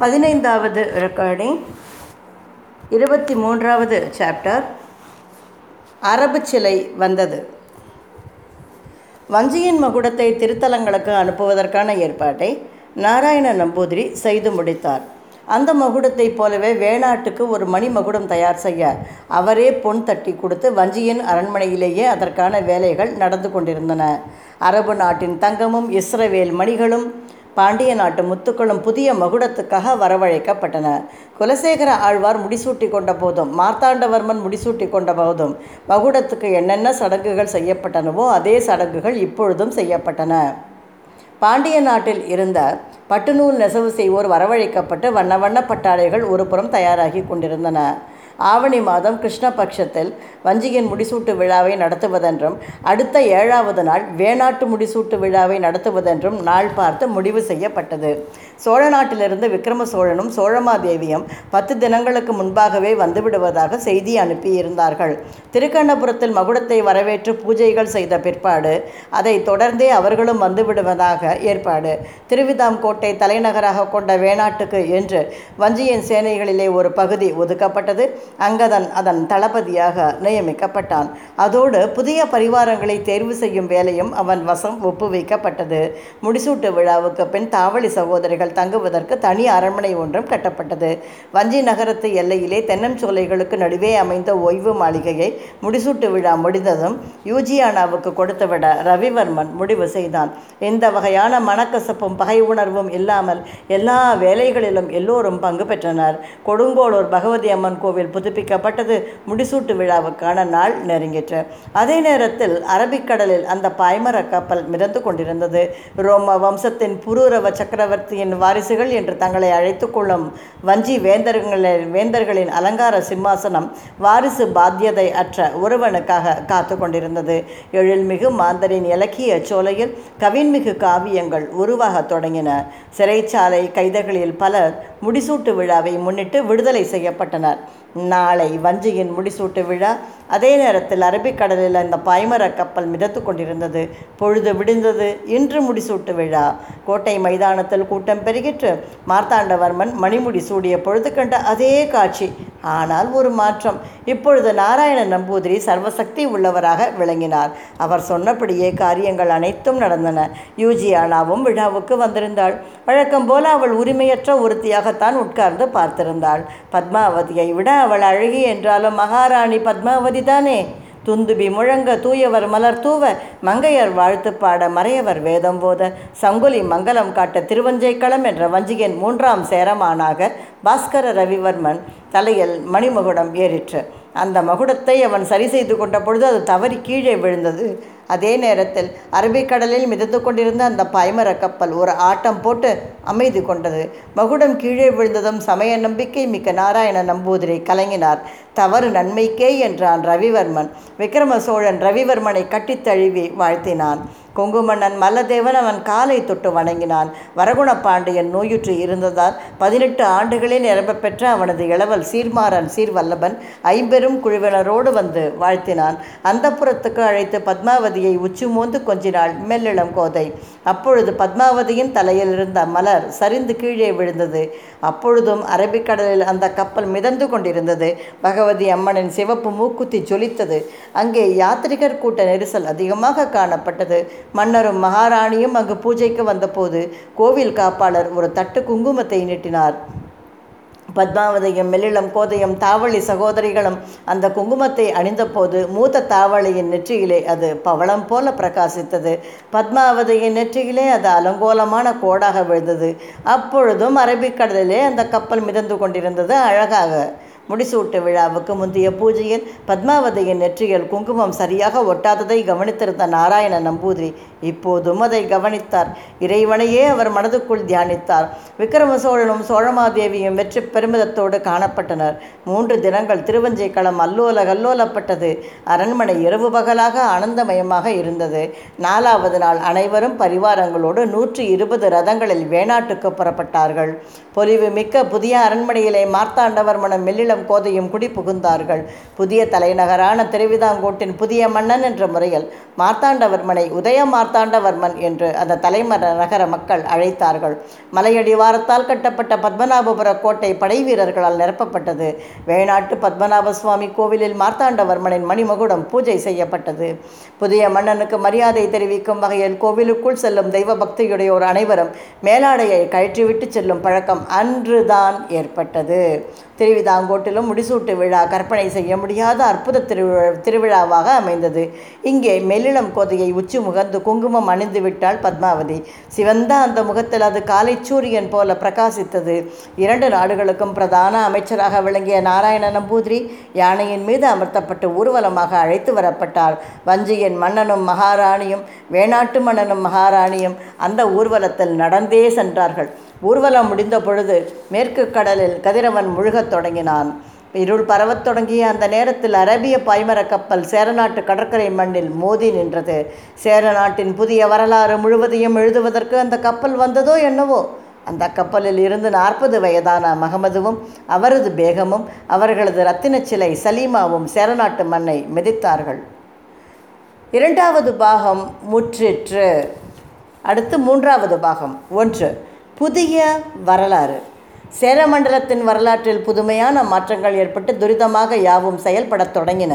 பதினைந்தாவது ரெக்கார்டிங் இருபத்தி மூன்றாவது சாப்டர் அரபு சிலை வந்தது. வஞ்சியின் மகுடத்தை திருத்தலங்களுக்கு அனுப்புவதற்கான ஏற்பாட்டை நாராயண நம்பூதிரி செய்து முடித்தார். அந்த மகுடத்தைப் போலவே வேணாட்டுக்கு ஒரு மணி மகுடம் தயார் செய்ய அவரே பொன் தட்டி கொடுத்து வஞ்சியின் அரண்மனையிலேயே அதற்கான வேலைகள் நடந்து கொண்டிருந்தன. அரபு நாட்டின் தங்கமும் இஸ்ரவேல் மணிகளும் பாண்டிய நாட்டு முத்துக்களும் புதிய மகுடத்துக்காக வரவழைக்கப்பட்டன. குலசேகர ஆழ்வார் முடிசூட்டி கொண்ட போதும் மார்த்தாண்டவர்மன் முடிசூட்டி கொண்ட போதும் மகுடத்துக்கு என்னென்ன சடங்குகள் செய்யப்பட்டனவோ அதே சடங்குகள் இப்பொழுதும் செய்யப்பட்டன. பாண்டிய நாட்டில் இருந்த பட்டுநூல் நெசவு செய்வோர் வரவழைக்கப்பட்டு வண்ண வண்ண பட்டாடைகள் ஒருபுறம் தயாராகி கொண்டிருந்தன. ஆவணி மாதம் கிருஷ்ணபக்ஷத்தில் வஞ்சியின் முடிசூட்டு விழாவை நடத்துவதென்றும் அடுத்த ஏழாவது நாள் வேணாட்டு முடிசூட்டு விழாவை நடத்துவதென்றும் நாள் பார்த்து முடிவு செய்யப்பட்டது. சோழ நாட்டிலிருந்து விக்ரம சோழனும் சோழமாதேவியும் பத்து தினங்களுக்கு முன்பாகவே வந்துவிடுவதாக செய்தி அனுப்பியிருந்தார்கள். திருக்கண்ணபுரத்தில் மகுடத்தை வரவேற்று பூஜைகள் செய்த பிற்பாடு அதை தொடர்ந்தே அவர்களும் வந்துவிடுவதாக ஏற்பாடு. திருவிதாம்கோட்டை தலைநகராக கொண்ட வேணாட்டுக்கு என்று வஞ்சியின் சேனைகளிலே ஒரு பகுதி ஒதுக்கப்பட்டது. அங்கதன் அதன் தளபதியாக நியமிக்கப்பட்டான். அதோடு புதிய பரிவாரங்களை தேர்வு செய்யும் வேலையும் அவன் வசம் ஒப்புவிக்கப்பட்டது. முடிசூட்டு விழாவுக்கு பின் தாவளி சகோதரிகள் தங்குவதற்கு தனி அரண்மனை ஒன்றும் கட்டப்பட்டது. வஞ்சி நகரத்து எல்லையிலே தென்னஞ்சோலைகளுக்கு நடுவே அமைந்த ஓய்வு மாளிகையை முடிசூட்டு விழா முடிந்ததும் யூஜியானாவுக்கு கொடுத்துவிட ரவிவர்மன் முடிவு செய்தான். இந்த வகையான மனக்கசப்பும் பகை உணர்வும் இல்லாமல் எல்லா வேலைகளிலும் எல்லோரும் பங்கு பெற்றனர். கொடுங்கோளூர் பகவதி அம்மன் கோவில் புதுப்பிக்கப்பட்டது முடிசூட்டு விழாவுக்கான நாள் நெருங்கிற்று. அதே நேரத்தில் அரபிக்கடலில் அந்த பாய்மர கப்பல் மிதந்து கொண்டிருந்தது. ரோம வம்சத்தின் புரூரவ சக்கரவர்த்தியின் வாரிசுகள் என்று தங்களை அழைத்து கொள்ளும் வஞ்சி வேந்தர்களின் வேந்தர்களின் அலங்கார சிம்மாசனம் வாரிசு பாத்தியதை அற்ற ஒருவனுக்காக காத்து கொண்டிருந்தது. எழில்மிகு மாந்தரின் இலக்கிய சோலையில் கவின்மிகு காவியங்கள் உருவாகத் தொடங்கின. சிறைச்சாலை கைதகளில் பலர் முடிசூட்டு விழாவை முன்னிட்டு விடுதலை செய்யப்பட்டனர். நாளை வஞ்சியின் முடிசூட்டு விழா. அதே நேரத்தில் அரபிக்கடலில் அந்த பாய்மர கப்பல் மிதத்து கொண்டிருந்தது. பொழுது விடிந்தது. இன்று முடிசூட்டு விழா. கோட்டை மைதானத்தில் கூட்டம் பெருகிற்று மார்த்தாண்டவர்மன் மணிமுடி சூடிய பொழுது கண்ட அதே காட்சி. ஆனால் ஒரு மாற்றம். இப்பொழுது நாராயண நம்பூதிரி சர்வசக்தி உள்ளவராக விளங்கினார். அவர் சொன்னபடியே காரியங்கள் அனைத்தும் நடந்தன. யூஜியானாவும் விழாவுக்கு வந்திருந்தாள். வழக்கம் போல அவள் உரிமையற்ற ஒருத்தியாகத்தான் உட்கார்ந்து பார்த்திருந்தாள். பத்மாவதியை விட அவள் அழகி என்றாலும் மகாராணி பத்மாவதி தானே? துந்துபி முழங்க தூயவர் மலர் தூவ மங்கையர் வாழ்த்து பாட மறையவர் வேதம் போத. சங்குலி மங்கலம் காட்ட திருவஞ்சைக்களம் என்ற வஞ்சிகன் மூன்றாம் சேரமானாக பாஸ்கர ரவிவர்மன் தலையில் மணிமகுடம் ஏறிற்று. அந்த மகுடத்தை அவன் சரி செய்து கொண்ட பொழுது அது தவறி கீழே விழுந்தது. அதே நேரத்தில் அரபிக்கடலில் மிதந்து கொண்டிருந்த அந்த பாய்மர கப்பல் ஒரு ஆட்டம் போட்டு அமைதி கொண்டது. மகுடம் கீழே விழுந்ததும் சமய நம்பிக்கை மிக்க நாராயண நம்பூதிரி கலங்கினார். தவறு நன்மைக்கே என்றான் ரவிவர்மன். விக்ரம சோழன் ரவிவர்மனை கட்டித் தழுவி வாழ்த்தினான். கொங்குமன்னன் மல்லதேவன் அவன் காலை தொட்டு வணங்கினான். வரகுண பாண்டியன் நோயுற்று இருந்ததால் பதினெட்டு ஆண்டுகளில் நிரம்ப பெற்ற அவனது இளவல் சீர்மாறன் சீர்வல்லபன் ஐம்பெரும் குழுவினரோடு வந்து வாழ்த்தினான். அந்த புறத்துக்கு அழைத்து பத்மாவதியை உச்சி கொஞ்சினாள் மெல்லிளம் கோதை. அப்பொழுது பத்மாவதியின் தலையில் இருந்த மலர் சரிந்து கீழே விழுந்தது. அப்பொழுதும் அரபிக்கடலில் அந்த கப்பல் மிதந்து கொண்டிருந்தது. பகவதி அம்மனின் சிவப்பு மூக்குத்தி ஜொலித்தது. அங்கே யாத்திரிகர் கூட்ட நெரிசல் அதிகமாக காணப்பட்டது. மன்னரும் மகாராணியும் அங்கு பூஜைக்கு வந்தபோது கோவில் காப்பாளர் ஒரு தட்டு குங்குமத்தை நீட்டினார். பத்மாவதியும் மெல்லிளம் கோதையும் தாவளி சகோதரிகளும் அந்த குங்குமத்தை அணிந்தபோது மூத்த தாவளியின் நெற்றியிலே அது பவளம் போல பிரகாசித்தது. பத்மாவதியின் நெற்றியிலே அது அலங்கோலமான கோடாக விழுந்தது. அப்பொழுதும் அரபிக்கடலிலே அந்த கப்பல் மிதந்து கொண்டிருந்தது. அழகாக முடிசூட்டு விழாவுக்கு முந்தைய பூஜையில் பத்மாவதியின் நெற்றியில் குங்குமம் சரியாக ஒட்டாததை கவனித்திருந்த நாராயண நம்பூதிரி இப்போதும் அதை கவனித்தார். இறைவனையே அவர் மனதுக்குள் தியானித்தார். விக்ரம சோழனும் சோழமாதேவியும் வெற்றி பெருமிதத்தோடு காணப்பட்டனர். மூன்று தினங்கள் திருவஞ்சை களம் அல்லோல கல்லோலப்பட்டது. அரண்மனை இரவு பகலாக ஆனந்தமயமாக இருந்தது. நாலாவது நாள் அனைவரும் பரிவாரங்களோடு நூற்றி இருபது ரதங்களில் வேணாட்டுக்கு புறப்பட்டார்கள். பொலிவு மிக்க புதிய அரண்மனையிலே மார்த்தாண்டவர்மனும் மெல்லிளம் மெல்லிளம் கோதையும் குடி புகுந்தார்கள். புதிய தலைநகரான திருவிதாங்கோட்டின் புதிய மன்னன் என்ற முறையில் மார்த்தாண்டவர்மனை உதய மார்த்தாண்டவர்மன் என்று அந்த தலைமர நகர மக்கள் அழைத்தார்கள். மலையடிவாரத்தால் கட்டப்பட்ட பத்மநாபபுர கோட்டை படை வீரர்களால் நிரப்பப்பட்டது. வேணாட்டு பத்மநாப சுவாமி கோவிலில் மார்த்தாண்டவர்மனின் மணிமகுடம் பூஜை செய்யப்பட்டது. புதிய மன்னனுக்கு மரியாதை தெரிவிக்கும் வகையில் கோவிலுக்குள் செல்லும் தெய்வ பக்தியுடையோர் அனைவரும் மேலாடையை கழற்றிவிட்டு செல்லும் பழக்கம் அன்றுதான் ஏற்பட்டது. திருவிதாங்கோட்டிலும் முடிசூட்டு விழா கற்பனை செய்ய முடியாத அற்புத திருவிழா திருவிழாவாக அமைந்தது. இங்கே மெல்லிளம் கோதையை உச்சி முகந்து குங்குமம் அணிந்து விட்டாள் பத்மாவதி. சிவந்த அந்த முகத்தில் அது காலை சூரியன் போல பிரகாசித்தது. இரண்டு நாடுகளுக்கும் பிரதான அமைச்சராக விளங்கிய நாராயண நம்பூதிரி யானையின் மீது அமர்த்தப்பட்டு ஊர்வலமாக அழைத்து வரப்பட்டார் வஞ்சியின் மன்னனும் மகாராணியும் வேணாட்டு மன்னனும் மகாராணியும் அந்த ஊர்வலத்தில் நடந்தே சென்றார்கள். ஊர்வலம் முடிந்த பொழுது மேற்கு கடலில் கதிரவன் முழுகத் தொடங்கினான். இருள் பரவத் தொடங்கிய அந்த நேரத்தில் அரேபிய பாய்மர கப்பல் சேரநாட்டு கடற்கரை மண்ணில் மோதி நின்றது. சேரநாட்டின் புதிய வரலாறு முழுவதையும் எழுதுவதற்கு அந்த கப்பல் வந்ததோ என்னவோ? அந்த கப்பலில் இருந்து நாற்பது வயதான மகமதுவும் அவரது பேகமும் அவர்களது ரத்தின சிலை சலீமாவும் சேரநாட்டு மண்ணை மிதித்தார்கள். இரண்டாவது பாகம் முற்றிற்று. அடுத்து மூன்றாவது பாகம் ஒன்று. புதிய வரலாறு. சேரமண்டலத்தின் வரலாற்றில் புதுமையான மாற்றங்கள் ஏற்பட்டு துரிதமாக யாவும் செயல்படத் தொடங்கின.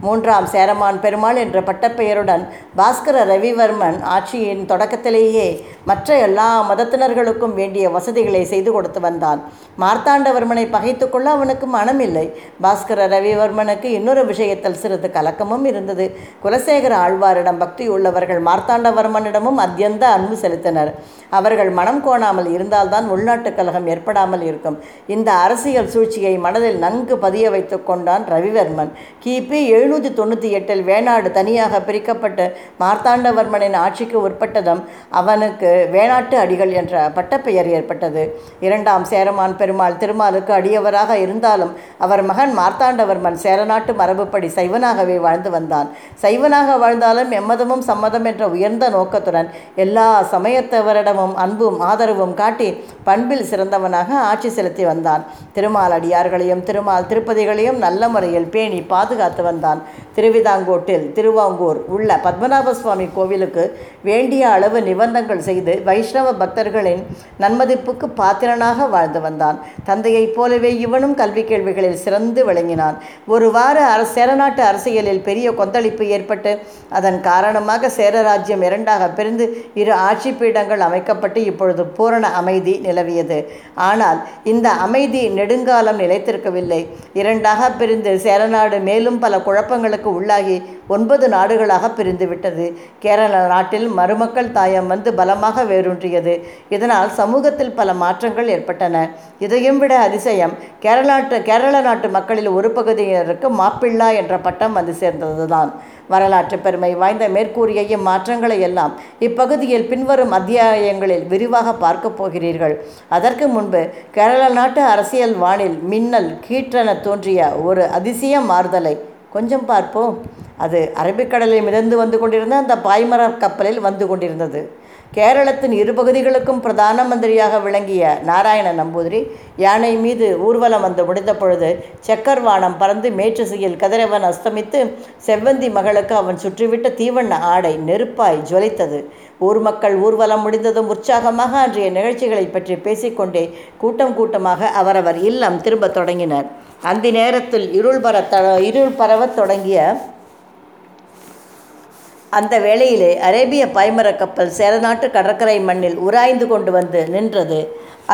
மூன்றாம் சேரமான் பெருமாள் என்ற பட்டப்பெயருடன் பாஸ்கர ரவிவர்மன் ஆட்சியின் தொடக்கத்திலேயே மற்ற எல்லா மதத்தினர்களுக்கும் வேண்டிய வசதிகளை செய்து கொடுத்து வந்தான். மார்த்தாண்டவர்மனை பகைத்து கொள்ள அவனுக்கு மனமில்லை. பாஸ்கர ரவிவர்மனுக்கு இன்னொரு விஷயத்தில் சிறிது கலக்கமும் இருந்தது. குலசேகர ஆழ்வாரிடம் பக்தி உள்ளவர்கள் மார்த்தாண்டவர்மனிடமும் அத்தியந்த அன்பு செலுத்தினர். அவர்கள் மனம் கோணாமல் இருந்தால்தான் உள்நாட்டுக் கலகம் ஏற்படாமல் இருக்கும். இந்த அரசியல் சூழ்ச்சியை மனதில் நன்கு பதிய வைத்து கொண்டான் ரவிவர்மன். கிபி எழுநூற்றி தொண்ணூற்றி எட்டில் வேணாடு தனியாக பிரிக்கப்பட்டு மார்த்தாண்டவர்மனின் ஆட்சிக்கு உட்பட்டதும் அவனுக்கு வேணாட்டு அடிகள் என்ற பட்டப்பெயர் ஏற்பட்டது. இரண்டாம் சேரமான் பெருமாள் திருமாலுக்கு அடியவராக இருந்தாலும் அவர் மகன் மார்த்தாண்டவர்மன் சேரநாட்டு மரபுப்படி சைவனாகவே வாழ்ந்து வந்தான். சைவனாக வாழ்ந்தாலும் எம்மதமும் சம்மதம் என்ற உயர்ந்த நோக்கத்துடன் எல்லா சமயத்தவரிடமும் அன்பும் ஆதரவும் காட்டி பண்பில் சிறந்தவனாக ஆட்சி செலுத்தி வந்தான். திருமால் அடியார்களையும் திருமால் திருப்பதிகளையும் நல்ல முறையில் பேணி பாதுகாத்து வந்தான். திருவிதாங்கோட்டில் திருவாங்கூர் உள்ள பத்மநாப சுவாமி கோவிலுக்கு வேண்டிய அளவு நிபந்தங்கள் செய்து வைஷ்ணவ பக்தர்களின் நன்மதிப்புக்கு பாத்திரனாக வாழ்ந்து வந்தான். தந்தையைப் போலவே இவனும் கல்வி கேள்விகளில் சிறந்து விளங்கினான். ஒரு வார சேரநாட்டு அரசியலில் பெரிய கொந்தளிப்பு ஏற்பட்டு அதன் காரணமாக சேரராஜ்யம் இரண்டாக பிரிந்து இரு ஆட்சி பீடங்கள் அமைக்கப்பட்டு இப்பொழுது பூரண அமைதி நிலவியது. ஆனால் இந்த அமைதி நெடுங்காலம் நிலைத்திருக்கவில்லை. இரண்டாக பிரிந்து சேரநாடு மேலும் பல குழப்பங்களுக்கு உள்ளாகி ஒன்பது நாடுகளாக பிரிந்துவிட்டது. கேரள நாட்டில் மருமக்கள் தாயம் வந்து பலமாக வேரூன்றியது. இதனால் சமூகத்தில் பல மாற்றங்கள் ஏற்பட்டன. இதையும் விட அதிசயம் கேரளாட்டு கேரள நாட்டு மக்களில் ஒரு பகுதியினருக்கு மாப்பிள்ளா என்ற பட்டம் வந்து சேர்ந்ததுதான். வரலாற்று பெருமை வாய்ந்த மேற்கூறிய இம்மாற்றங்களை எல்லாம் இப்பகுதியில் பின்வரும் அத்தியாயங்களில் விரிவாக பார்க்க போகிறீர்கள். அதற்கு முன்பு கேரள நாட்டு அரசியல் வானில் மின்னல் கீற்றென தோன்றிய ஒரு அதிசய மாறுதலை கொஞ்சம் பார்ப்போம். அது அரபிக்கடலில் மிதந்து வந்து கொண்டிருந்த அந்த பாய்மர கப்பலில் வந்து கொண்டிருந்தது. கேரளத்தின் இரு பகுதிகளுக்கும் பிரதான மந்திரியாக விளங்கிய நாராயண நம்பூதிரி யானை மீது ஊர்வலம் வந்து முடிந்த பொழுது செக்கர்வானம் பறந்து மேற்றசையில் கதிரவன் அஸ்தமித்து செவ்வந்தி மகளுக்கு அவன் சுற்றிவிட்ட தீவண்ண ஆடை நெருப்பாய் ஜொலித்தது. ஊர் மக்கள் ஊர்வலம் முடிந்ததும் உற்சாகமாக அன்றைய நிகழ்ச்சிகளை பற்றி பேசிக்கொண்டே கூட்டம் கூட்டமாக அவரவர் இல்லம் திரும்பத் தொடங்கினர். அந்த நேரத்தில் இருள் பர இருள் பரவத் தொடங்கிய அந்த வேளையிலே அரேபிய பாய்மர கப்பல் சேரநாட்டு கடற்கரை மண்ணில் உராய்ந்து கொண்டு வந்து நின்றது.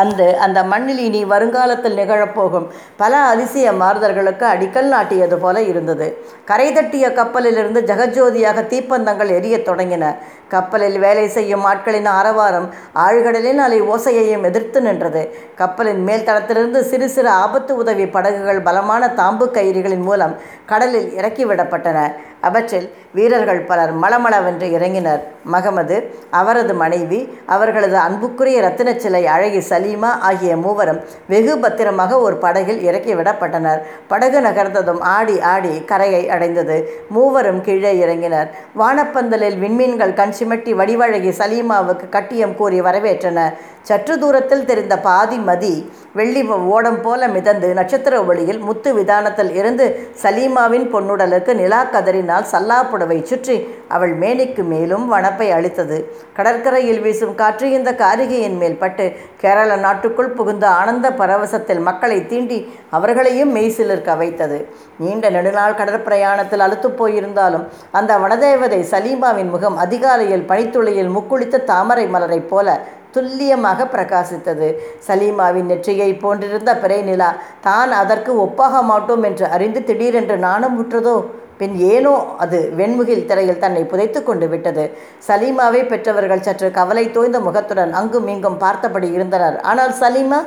அந்த அந்த மண்ணில் இனி வருங்காலத்தில் நிகழப்போகும் பல அதிசய மாறுதல்களுக்கு அடிக்கல் நாட்டியது போல இருந்தது. கரை தட்டிய கப்பலிலிருந்து ஜெகஜோதியாக தீப்பந்தங்கள் எரியத் தொடங்கின. கப்பலில் வேலை செய்யும் ஆட்களின் ஆரவாரம் ஆழ்கடலின் அலை ஓசையையும் எதிர்த்து நின்றது. கப்பலின் மேல் தளத்திலிருந்து சிறு சிறு ஆபத்து உதவி படகுகள் பலமான தாம்பு கயிறுகளின் மூலம் கடலில் இறக்கிவிடப்பட்டன அவற்றில் வீரர்கள் பலர் மளமளவென்று இறங்கினர். மகமது அவரது மனைவி அவர்களது அன்புக்குரிய ரத்தினச்சிலை சிலை அழகி சலீமா ஆகிய மூவரும் வெகு பத்திரமாக ஒரு படகில் இறக்கிவிடப்பட்டனர் படகு நகர்ந்ததும் ஆடி ஆடி கரையை அடைந்தது. மூவரும் கீழே இறங்கினர். வானப்பந்தலில் விண்மீன்கள் கண் சிமட்டி வடிவழகி சலீமாவுக்கு கட்டியம் கூறி வரவேற்றன சற்று தூரத்தில் தெரிந்த பாதி மதி வெள்ளி ஓடம் போல மிதந்து நட்சத்திர ஒளியில் முத்து விதானத்தில் இருந்து சலீமாவின் பொன்னுடலுக்கு நிலா கதறினால் சல்லா புடவை சுற்றி அவள் மேனிக்கு மேலும் வனப்பை அளித்தது. கடற்கரையில் வீசும் காற்று இந்த காரிகையின் மேல் பட்டு கேரள நாட்டுக்குள் புகுந்த ஆனந்த பரவசத்தில் மக்களை தீண்டி அவர்களையும் மெய்சிலிருக்க வைத்தது. நீண்ட நெடுநாள் கடற்பிரயாணத்தில் அழுத்துப் போயிருந்தாலும் அந்த வனதேவதை சலீமாவின் முகம் அதிகாலையில் பனித்துளியில் முக்குளித்த தாமரை மலரைப் போல துல்லியமாக பிரகாசித்தது. சலீமாவின் நெற்றியை போன்றிருந்த பிறை நிலா தான் அதற்கு ஒப்பாக மாட்டோம் என்று அறிந்து திடீரென்று நாணம் உற்றதோ? பின் ஏனோ அது வெண்முகில் திரையில் தன்னை புதைத்து கொண்டு விட்டது. சலீமாவை பெற்றவர்கள் சற்று கவலை தோய்ந்த முகத்துடன் அங்கும் இங்கும் பார்த்தபடி இருந்தனர். ஆனால் சலீமா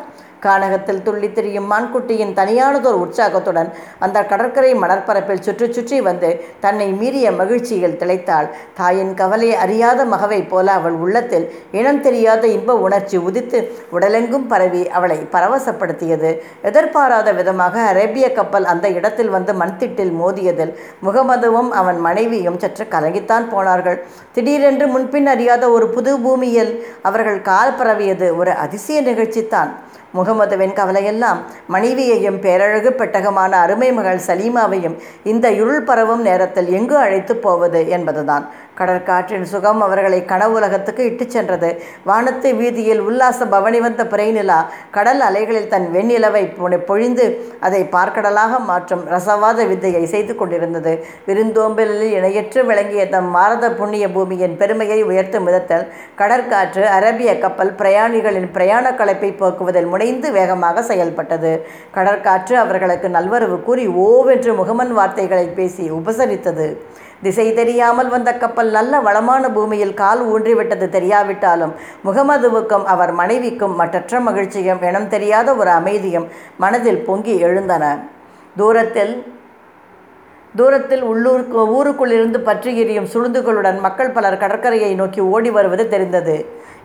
கானகத்தில் துள்ளி திரியும் மான்குட்டியின் தனியானதோர் உற்சாகத்துடன் அந்த கடற்கரை மணற்பரப்பில் சுற்றி சுற்றி வந்து தன்னை மீறிய மகிழ்ச்சியில் திளைத்தாள். தாயின் கவலை அறியாத மகவை போல அவள் உள்ளத்தில் இனம் தெரியாத இன்ப உணர்ச்சி உதித்து உடலெங்கும் பரவி அவளை பரவசப்படுத்தியது. எதிர்பாராத விதமாக அரேபிய கப்பல் அந்த இடத்தில் வந்து மண்திட்டில் மோதியதில் முகமதுவும் அவன் மனைவியும் சற்று கலங்கித்தான் போனார்கள். திடீரென்று முன்பின் அறியாத ஒரு புது பூமியில் அவர்கள் கால் பரவியது ஒரு அதிசய நிகழ்ச்சித்தான் முகமதுவின் கவலையெல்லாம் மனைவியையும் பேரழகு பெட்டகமான அருமை மகள் சலீமாவையும் இந்த இருள் பரவும் நேரத்தில் எங்கு அழைத்து போவது என்பதுதான். கடற்காற்றின் சுகம் அவர்களை கனவுலகத்துக்கு இட்டுச் சென்றது. வானத்து வீதியில் உல்லாச பவனி வந்த பிறைநிலா கடல் அலைகளில் தன் வெண்ணிலவை பொழிந்து அதை பார்க்கடலாக மாற்றும் ரசவாத வித்தையை செய்து கொண்டிருந்தது. விருந்தோம்பலில் இணையற்று விளங்கிய தம் மாரத புண்ணிய பூமியின் பெருமையை உயர்த்தும் விதத்தில் கடற்காற்று அரபிய கப்பல் பிரயாணிகளின் பிரயாண கலப்பை போக்குவதில் முனைந்து வேகமாக செயல்பட்டது. கடற்காற்று அவர்களுக்கு நல்வரவு கூறி ஓவென்று முகமன் வார்த்தைகளை பேசி உபசரித்தது. திசை தெரியாமல் வந்த கப்பல் நல்ல வளமான பூமியில் கால் ஊன்றிவிட்டது தெரியாவிட்டாலும் முகமதுவுக்கும் அவர் மனைவிக்கும் மற்றற்ற மகிழ்ச்சியும் இனம் தெரியாத ஒரு அமைதியும் மனதில் பொங்கி எழுந்தன. தூரத்தில் தூரத்தில் உள்ளூருக்கு ஊருக்குள்ளிருந்து பற்றி எரியும் சுளுந்துகளுடன் மக்கள் பலர் கடற்கரையை நோக்கி ஓடி வருவது தெரிந்தது.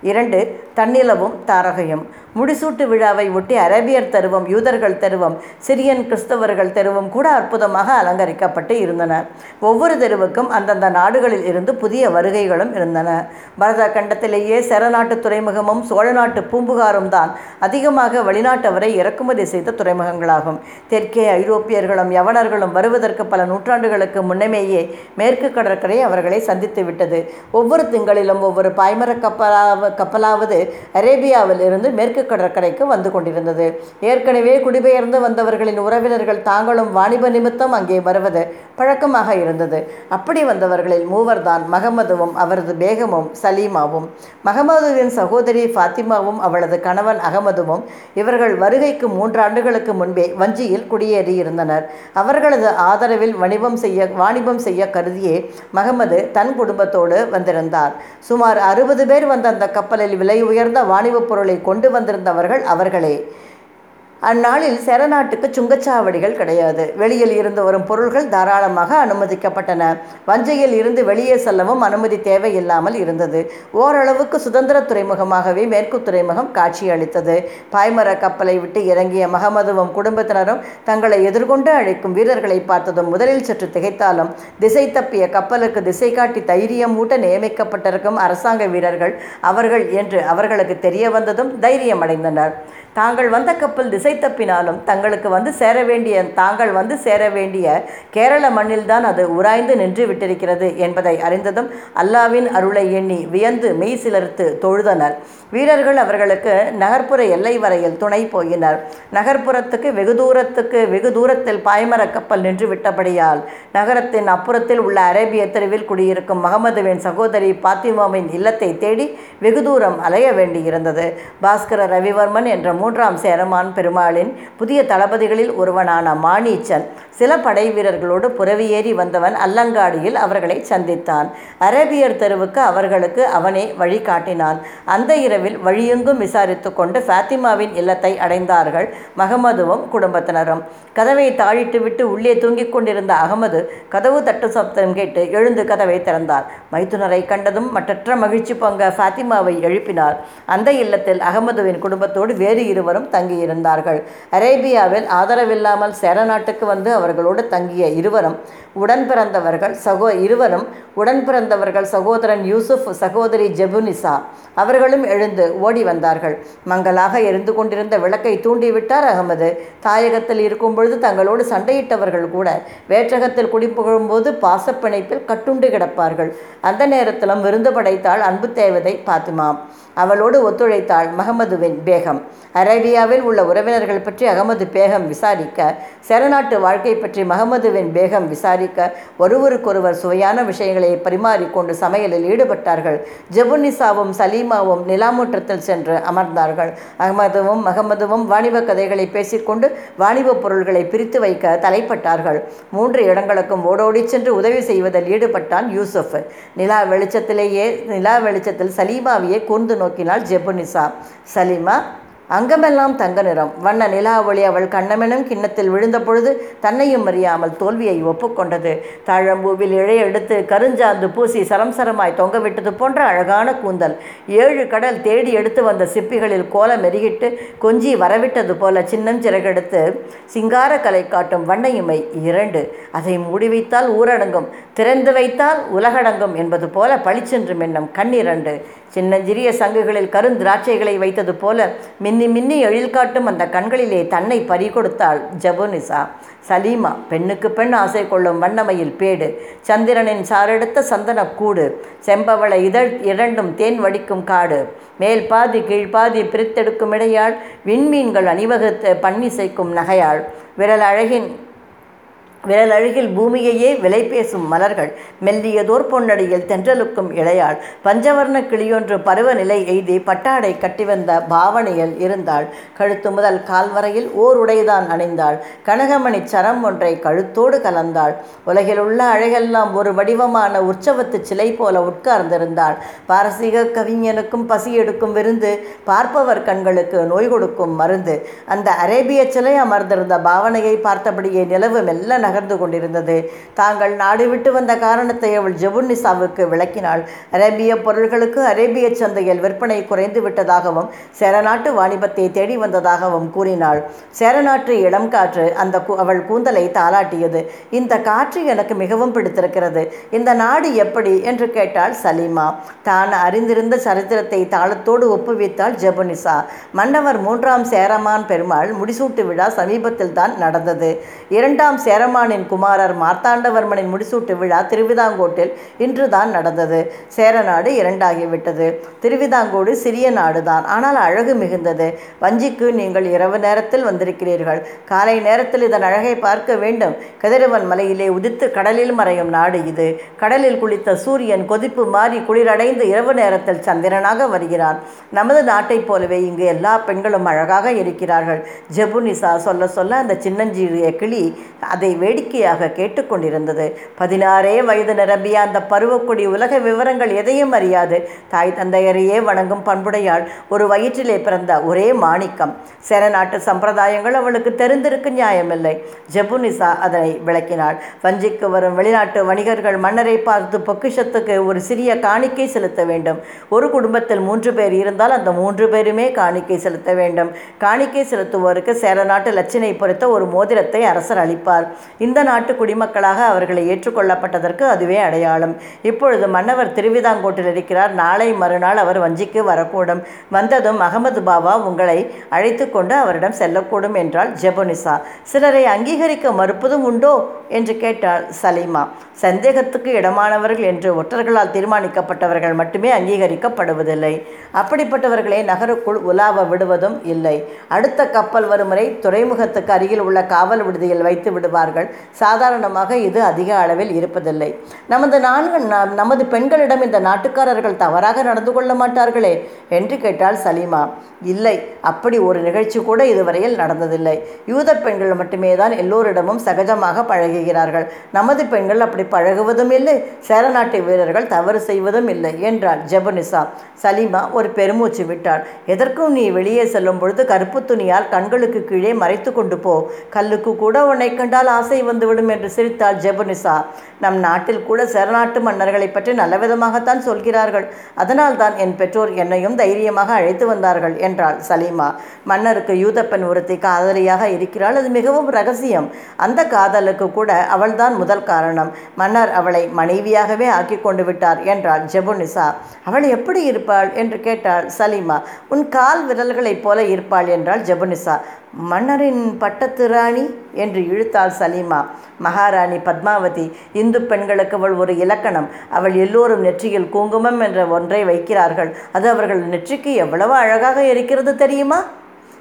இரண்டு தன்னிலவும் தாரகையும். முடிசூட்டு விழாவை ஒட்டி அரேபியர் தருவம் யூதர்கள் தெருவம் சிரியன் கிறிஸ்தவர்கள் தெருவும் கூட அற்புதமாக அலங்கரிக்கப்பட்டு இருந்தன. ஒவ்வொரு தெருவுக்கும் அந்தந்த நாடுகளில் இருந்து புதிய வருகைகளும் இருந்தன. பரத கண்டத்திலேயே செரநாட்டு துறைமுகமும் சோழ நாட்டு பூம்புகாரும் தான் அதிகமாக வெளிநாட்டவரை இறக்குமதி செய்த துறைமுகங்களாகும். தெற்கே ஐரோப்பியர்களும் யவனர்களும் வருவதற்கு பல நூற்றாண்டுகளுக்கு முன்னமேயே மேற்கு கடற்கரை அவர்களை சந்தித்து விட்டது. ஒவ்வொரு திங்களிலும் ஒவ்வொரு பாய்மர கப்பலாவ கப்பலாவது அரேபியாவில் இருந்து மேற்கு மேற்கு கடற்கரைக்கு வந்து கொண்டிருந்தது. ஏற்கனவே குடிபெயர்ந்து வந்தவர்களின் உறவினர்கள் தாங்களும் வாணிப நிமித்தம் அங்கே வருவது பழக்கமாக இருந்தது. அப்படி வந்தவர்களில் மூவர்தான் மகமதுவும் அவரது பேகமும் சலீமாவும். மகமதுவின் சகோதரி ஃபாத்திமாவும் அவளது கணவன் அகமதுவும் இவர்கள் வருகைக்கு மூன்றாண்டுகளுக்கு முன்பே வஞ்சியில் குடியேறி இருந்தனர் அவர்களது ஆதரவில் வணிபம் செய்ய வாணிபம் செய்ய கருதியே மகமது தன் குடும்பத்தோடு வந்திருந்தார். சுமார் அறுபது பேர் வந்த அந்த கப்பலில் விலை உயர்ந்த வாணிபப் பொருளை கொண்டு வந்த வந்திருந்தவர்கள் அவர்களே. அந்நாளில் செரநாட்டுக்கு சுங்கச்சாவடிகள் கிடையாது. வெளியில் இருந்து வரும் பொருள்கள் தாராளமாக அனுமதிக்கப்பட்டன. வஞ்சையில் இருந்து வெளியே செல்லவும் அனுமதி தேவையில்லாமல் இருந்தது. ஓரளவுக்கு சுதந்திர துறைமுகமாகவே மேற்கு துறைமுகம் காட்சியளித்தது. பாய்மர கப்பலை விட்டு இறங்கிய மகமதுவும் குடும்பத்தினரும் தங்களை எதிர்கொண்டு அழைக்கும் வீரர்களை பார்த்ததும் முதலில் சற்று திகைத்தாலும் திசை தப்பிய கப்பலுக்கு திசை காட்டி தைரியம் ஊட்ட நியமிக்கப்பட்டிருக்கும் அரசாங்க வீரர்கள் அவர்கள் என்று அவர்களுக்கு தெரிய வந்ததும் தைரியம் அடைந்தனர் தாங்கள் வந்த கப்பல் திசை திசை தப்பினாலும் தங்களுக்கு வந்து சேர வேண்டிய தாங்கள் வந்து சேர வேண்டிய கேரள மண்ணில்தான் அது உராய்ந்து நின்று விட்டிருக்கிறது என்பதை அறிந்ததும் அல்லாவின் அருளை எண்ணி வியந்து மெய் சிலர்த்து தொழுதனர். வீரர்கள் அவர்களுக்கு நகர்ப்புற எல்லை வரையில் துணை போயினர். நகர்ப்புறத்துக்கு வெகு தூரத்துக்கு வெகு தூரத்தில் பாய்மர கப்பல் நின்று விட்டபடியால் நகரத்தின் அப்புறத்தில் உள்ள அரேபிய தெருவில் குடியிருக்கும் மகமதுவின் சகோதரி பாத்திமாவின் இல்லத்தை தேடி வெகு தூரம் அலைய வேண்டியிருந்தது. பாஸ்கர ரவிவர்மன் என்ற மூன்றாம் சேரமான் பெருமாள் பெருமாளின் புதிய தளபதிகளில் ஒருவனான மாணீச்சன் சில படை வீரர்களோடு புறவியேறி வந்தவன் அல்லங்காடியில் அவர்களை சந்தித்தான். அரேபியர் தெருவுக்கு அவர்களுக்கு அவனே வழி காட்டினான். அந்த இரவில் வழியெங்கும் விசாரித்து கொண்டு ஃபாத்திமாவின் இல்லத்தை அடைந்தார்கள் மகமதுவும் குடும்பத்தினரும். கதவை தாழிட்டு விட்டு உள்ளே தூங்கிக் கொண்டிருந்த அகமது கதவு தட்டு சப்தம் கேட்டு எழுந்து கதவை திறந்தார். மைத்துனரை கண்டதும் மற்றற்ற மகிழ்ச்சி பொங்க ஃபாத்திமாவை எழுப்பினார். அந்த இல்லத்தில் அகமதுவின் குடும்பத்தோடு வேறு இருவரும் தங்கியிருந்தார்கள். அரேபியாவில் ஆதரவில்லாமல் சேர நாட்டுக்கு வந்து அவர்களோடு தங்கிய இருவரும் உடன் பிறந்தவர்கள் சகோ இருவரும் உடன் பிறந்தவர்கள் சகோதரன் யூசுப் சகோதரி ஜெபுனிசா. அவர்களும் எழுந்து ஓடி வந்தார்கள். மங்களாக எரிந்து கொண்டிருந்த விளக்கை தூண்டிவிட்டார் அகமது. தாயகத்தில் இருக்கும் பொழுது தங்களோடு சண்டையிட்டவர்கள் கூட வேற்றகத்தில் குடிபுகும்போது பாசப்பிணைப்பில் கட்டுண்டு கிடப்பார்கள். அந்த நேரத்திலும் விருந்து படைத்தாள் அன்பு தேவதை பாத்திமா. அவளோடு ஒத்துழைத்தாள் மகமதுவின் பேகம். அரேபியாவில் உள்ள உறவினர்கள் பற்றி அகமது பேகம் விசாரிக்க செரநாட்டு வாழ்க்கை பற்றி மகமதுவின் பேகம் விசாரி விசாரிக்க ஒருவருக்கொருவர் சுவையான விஷயங்களை பரிமாறிக்கொண்டு சமையலில் ஈடுபட்டார்கள். ஜெபுனிசாவும் சலீமாவும் நிலாமுற்றத்தில் சென்று அமர்ந்தார்கள். அகமதுவும் மகமதுவும் வாணிப கதைகளை பேசிக்கொண்டு வாணிப பொருள்களை பிரித்து வைக்க தலைப்பட்டார்கள். மூன்று இடங்களுக்கும் ஓடோடி சென்று உதவி செய்வதில் ஈடுபட்டான் யூசுஃப் நிலா வெளிச்சத்திலேயே நிலா வெளிச்சத்தில் சலீமாவையே கூர்ந்து நோக்கினாள் ஜெபுனிசா சலீமா அங்கமெல்லாம் தங்க நிறம். வண்ண நிலா ஒளி அவள் கண்ணமெனும் கிண்ணத்தில் விழுந்த பொழுது தன்னையும் அறியாமல் தோல்வியை ஒப்புக்கொண்டது. தாழம்பூவில் இழைய எடுத்து கருஞ்சாந்து பூசி சரம் சரமாய் தொங்கவிட்டது போன்ற அழகான கூந்தல். ஏழு கடல் தேடி எடுத்து வந்த சிப்பிகளில் கோலம் மெருகிட்டு கொஞ்சி வரவிட்டது போல சின்னஞ்சிறகெடுத்து சிங்கார கலை காட்டும் வண்ணையுமை இரண்டு. அதை மூடி வைத்தால் ஊரடங்கும் திறந்து வைத்தால் உலகடங்கும் என்பது போல பளிச்சென்று மின்னும் கண்ணிரண்டு. சின்னஞ்சிறிய சங்குகளில் கருந்திராட்சைகளை வைத்தது போல மின்னி மின்னி எழில் காட்டும் அந்த கண்களிலே தன்னை பறிகொடுத்தாள் ஜபுனிசா. சலீமா பெண்ணுக்கு பெண் ஆசை கொள்ளும் வண்ணமையில் பேடு. சந்திரனின் சாரெடுத்த சந்தன கூடு. செம்பவள இதழ் இரண்டும் தேன் வடிக்கும் காடு. மேல் பாதி கீழ்பாதி பிரித்தெடுக்கும் இடையாள். விண்மீன்கள் அணிவகுத்து பன்னிசைக்கும் நகையாள். விரல் அழகின் விரலழுகில் பூமியையே விலை பேசும் மலர்கள் மெல்லியதோர் பொன்னடியில் தென்றலுக்கும் இளையாள் பஞ்சவர்ண கிளியொன்று பருவநிலை எய்தி பட்டாடை கட்டி வந்த பாவனையில் இருந்தாள். கழுத்து முதல் கால் வரையில் ஓர் உடைதான் அணிந்தாள். கனகமணி சரம் ஒன்றை கழுத்தோடு கலந்தாள். உலகில் உள்ள அழகெல்லாம் ஒரு வடிவமான உற்சவத்து சிலை போல உட்கார்ந்திருந்தாள். பாரசீக கவிஞனுக்கும் பசி எடுக்கும் விருந்து பார்ப்பவர் கண்களுக்கு நோய் கொடுக்கும் மருந்து. அந்த அரேபிய சிலை அமர்ந்திருந்த பாவனையை பார்த்தபடியே நிலவு மெல்ல நகர்ந்து கொண்டிருந்தது. தாங்கள் நாடு விட்டு வந்த காரணத்தை அவள் ஜெபுன்னிசாவுக்கு விளக்கினாள். அரேபிய பொருள்களுக்கு அரேபிய சந்தையில் விற்பனை குறைந்து விட்டதாகவும் சேரநாட்டு வாணிபத்தை தேடி வந்ததாகவும் கூறினாள். சேரநாட்டு இளம் காற்று அந்த அவள் கூந்தலை தாளாட்டியது இந்த காற்று எனக்கு மிகவும் பிடித்திருக்கிறது. இந்த நாடு எப்படி? என்று கேட்டாள் சலீமா. தான் அறிந்திருந்த சரித்திரத்தை தாளத்தோடு ஒப்புவித்தாள் ஜெபுனிசா மன்னவர் மூன்றாம் சேரமான் பெருமாள் முடிசூட்டு விழா சமீபத்தில் தான் நடந்தது. இரண்டாம் சேரமான் சேரமானின் குமாரர் மார்த்தாண்டவர்மனின் முடிசூட்டு விழா திருவிதாங்கோட்டில் இன்றுதான் நடந்தது. சேரநாடு இரண்டாகிவிட்டது. திருவிதாங்கோடு சிறிய நாடுதான். ஆனால் அழகு மிகுந்தது. வஞ்சிக்கு நீங்கள் இரவு நேரத்தில் வந்திருக்கிறீர்கள். காலை நேரத்தில் இதன் அழகை பார்க்க வேண்டும். கதிரவன் மலையிலே உதித்து கடலில் மறையும் நாடு இது. கடலில் குளித்த சூரியன் கொதிப்பு மாறி குளிரடைந்து இரவு நேரத்தில் சந்திரனாக வருகிறான். நமது நாட்டைப் போலவே இங்கு எல்லா பெண்களும் அழகாக இருக்கிறார்கள். ஜெபுனிசா சொல்ல சொல்ல அந்த சின்னஞ்சிறிய கிளி அதை வேடிக்கையாக கேட்டுக்கொண்டிருந்தது. பதினாறே வயது நிரம்பிய அந்த பருவக்குடி உலக விவரங்கள் எதையும் அறியாது. தாய் தந்தையரையே வணங்கும் பண்புடையாள் ஒரு வயிற்றிலே பிறந்த ஒரே மாணிக்கம். சேரநாட்டு சம்பிரதாயங்கள் அவளுக்கு தெரிந்திருக்க நியாயமில்லை. ஜெபுனிசா அதனை விளக்கினாள். வஞ்சிக்கு வரும் வெளிநாட்டு வணிகர்கள் மன்னரை பார்த்து பொக்கிஷத்துக்கு ஒரு சிறிய காணிக்கை செலுத்த வேண்டும். ஒரு குடும்பத்தில் மூன்று பேர் இருந்தால் அந்த மூன்று பேருமே காணிக்கை செலுத்த வேண்டும். காணிக்கை செலுத்துவோருக்கு சேரநாட்டு லட்சினை பொறுத்த ஒரு மோதிரத்தை அரசர் அளிப்பார். இந்த நாட்டு குடிமக்களாக அவர்களை ஏற்றுக்கொள்ளப்பட்டதற்கு அதுவே அடையாளம். இப்பொழுது மன்னவர் திருவிதாங்கோட்டில் இருக்கிறார். நாளை மறுநாள் அவர் வஞ்சிக்கு வரக்கூடும். வந்ததும் அகமது பாபா உங்களை அழைத்து கொண்டு அவரிடம் செல்லக்கூடும் என்றாள் ஜெபுனிசா. சிலரை அங்கீகரிக்க மறுப்பதும் உண்டோ? என்று கேட்டாள் சலீமா. சந்தேகத்துக்கு இடமானவர்கள் என்று ஒற்றர்களால் தீர்மானிக்கப்பட்டவர்கள் மட்டுமே அங்கீகரிக்கப்படுவதில்லை. அப்படிப்பட்டவர்களை நகருக்குள் உலாவ விடுவதும் இல்லை. அடுத்த கப்பல் வரும் வரை துறைமுகத்துக்கு அருகில் உள்ள காவல் விடுதியில் வைத்து விடுவார்கள். சாதாரணமாக இது அதிக அளவில் இருப்பதில்லை. நமது நான்கு ந- நமது பெண்களிடம் இந்த நாட்டுக்காரர்கள் தவறாக நடந்து கொள்ள மாட்டார்களே என்று கேட்டால் சலீமா. இல்லை அப்படி ஒரு நிகழ்ச்சி கூட இதுவரையில் நடந்ததில்லை. யூத பெண்கள் மட்டுமே தான் எல்லோரிடமும் சகஜமாக பழகுகிறார்கள். நமது பெண்கள் அப்படி பழகுவதும் இல்லை சேர நாட்டு வீரர்கள் தவறு செய்வதும் இல்லை என்றாள் ஜெபனிசா. சலீமா ஒரு பெருமூச்சு விட்டாள். எதற்கும் நீ வெளியே செல்லும் பொழுது கருப்பு துணியால் கண்களுக்கு கீழே மறைத்து கொண்டு போ. கல்லுக்கு கூட உன்னை கண்டால் ஆசை ஆபத்தை வந்துவிடும் என்று சிரித்தாள் ஜெபுனிசா. நம் நாட்டில் கூட சரணாட்டு மன்னர்களை பற்றி நல்ல விதமாகத்தான் சொல்கிறார்கள். அதனால்தான் என் பெற்றோர் என்னையும் தைரியமாக அழைத்து வந்தார்கள் என்றாள் சலீமா. மன்னருக்கு யூதப்பெண் ஒருத்தி காதலியாக இருக்கிறாள் அது மிகவும் ரகசியம். அந்த காதலுக்கு கூட அவள்தான் முதல் காரணம். மன்னர் அவளை மனைவியாகவே ஆக்கி கொண்டு விட்டார் என்றாள் ஜெபுனிசா. அவள் எப்படி இருப்பாள்? என்று கேட்டாள் சலீமா. உன் கால் விரல்களைப் போல இருப்பாள் என்றாள் ஜெபுனிசா. மன்னரின் பட்டத்து ராணி என்று இழுத்தாள் சலீமா. மகாராணி பத்மாவதி இந்து பெண்களுக்கு அவள் ஒரு இலக்கணம். அவள் எல்லோரும் நெற்றியில் குங்குமம் என்ற ஒன்றை வைக்கிறார்கள். அது அவர்கள் நெற்றிக்கு எவ்வளவு அழகாக இருக்கிறது தெரியுமா?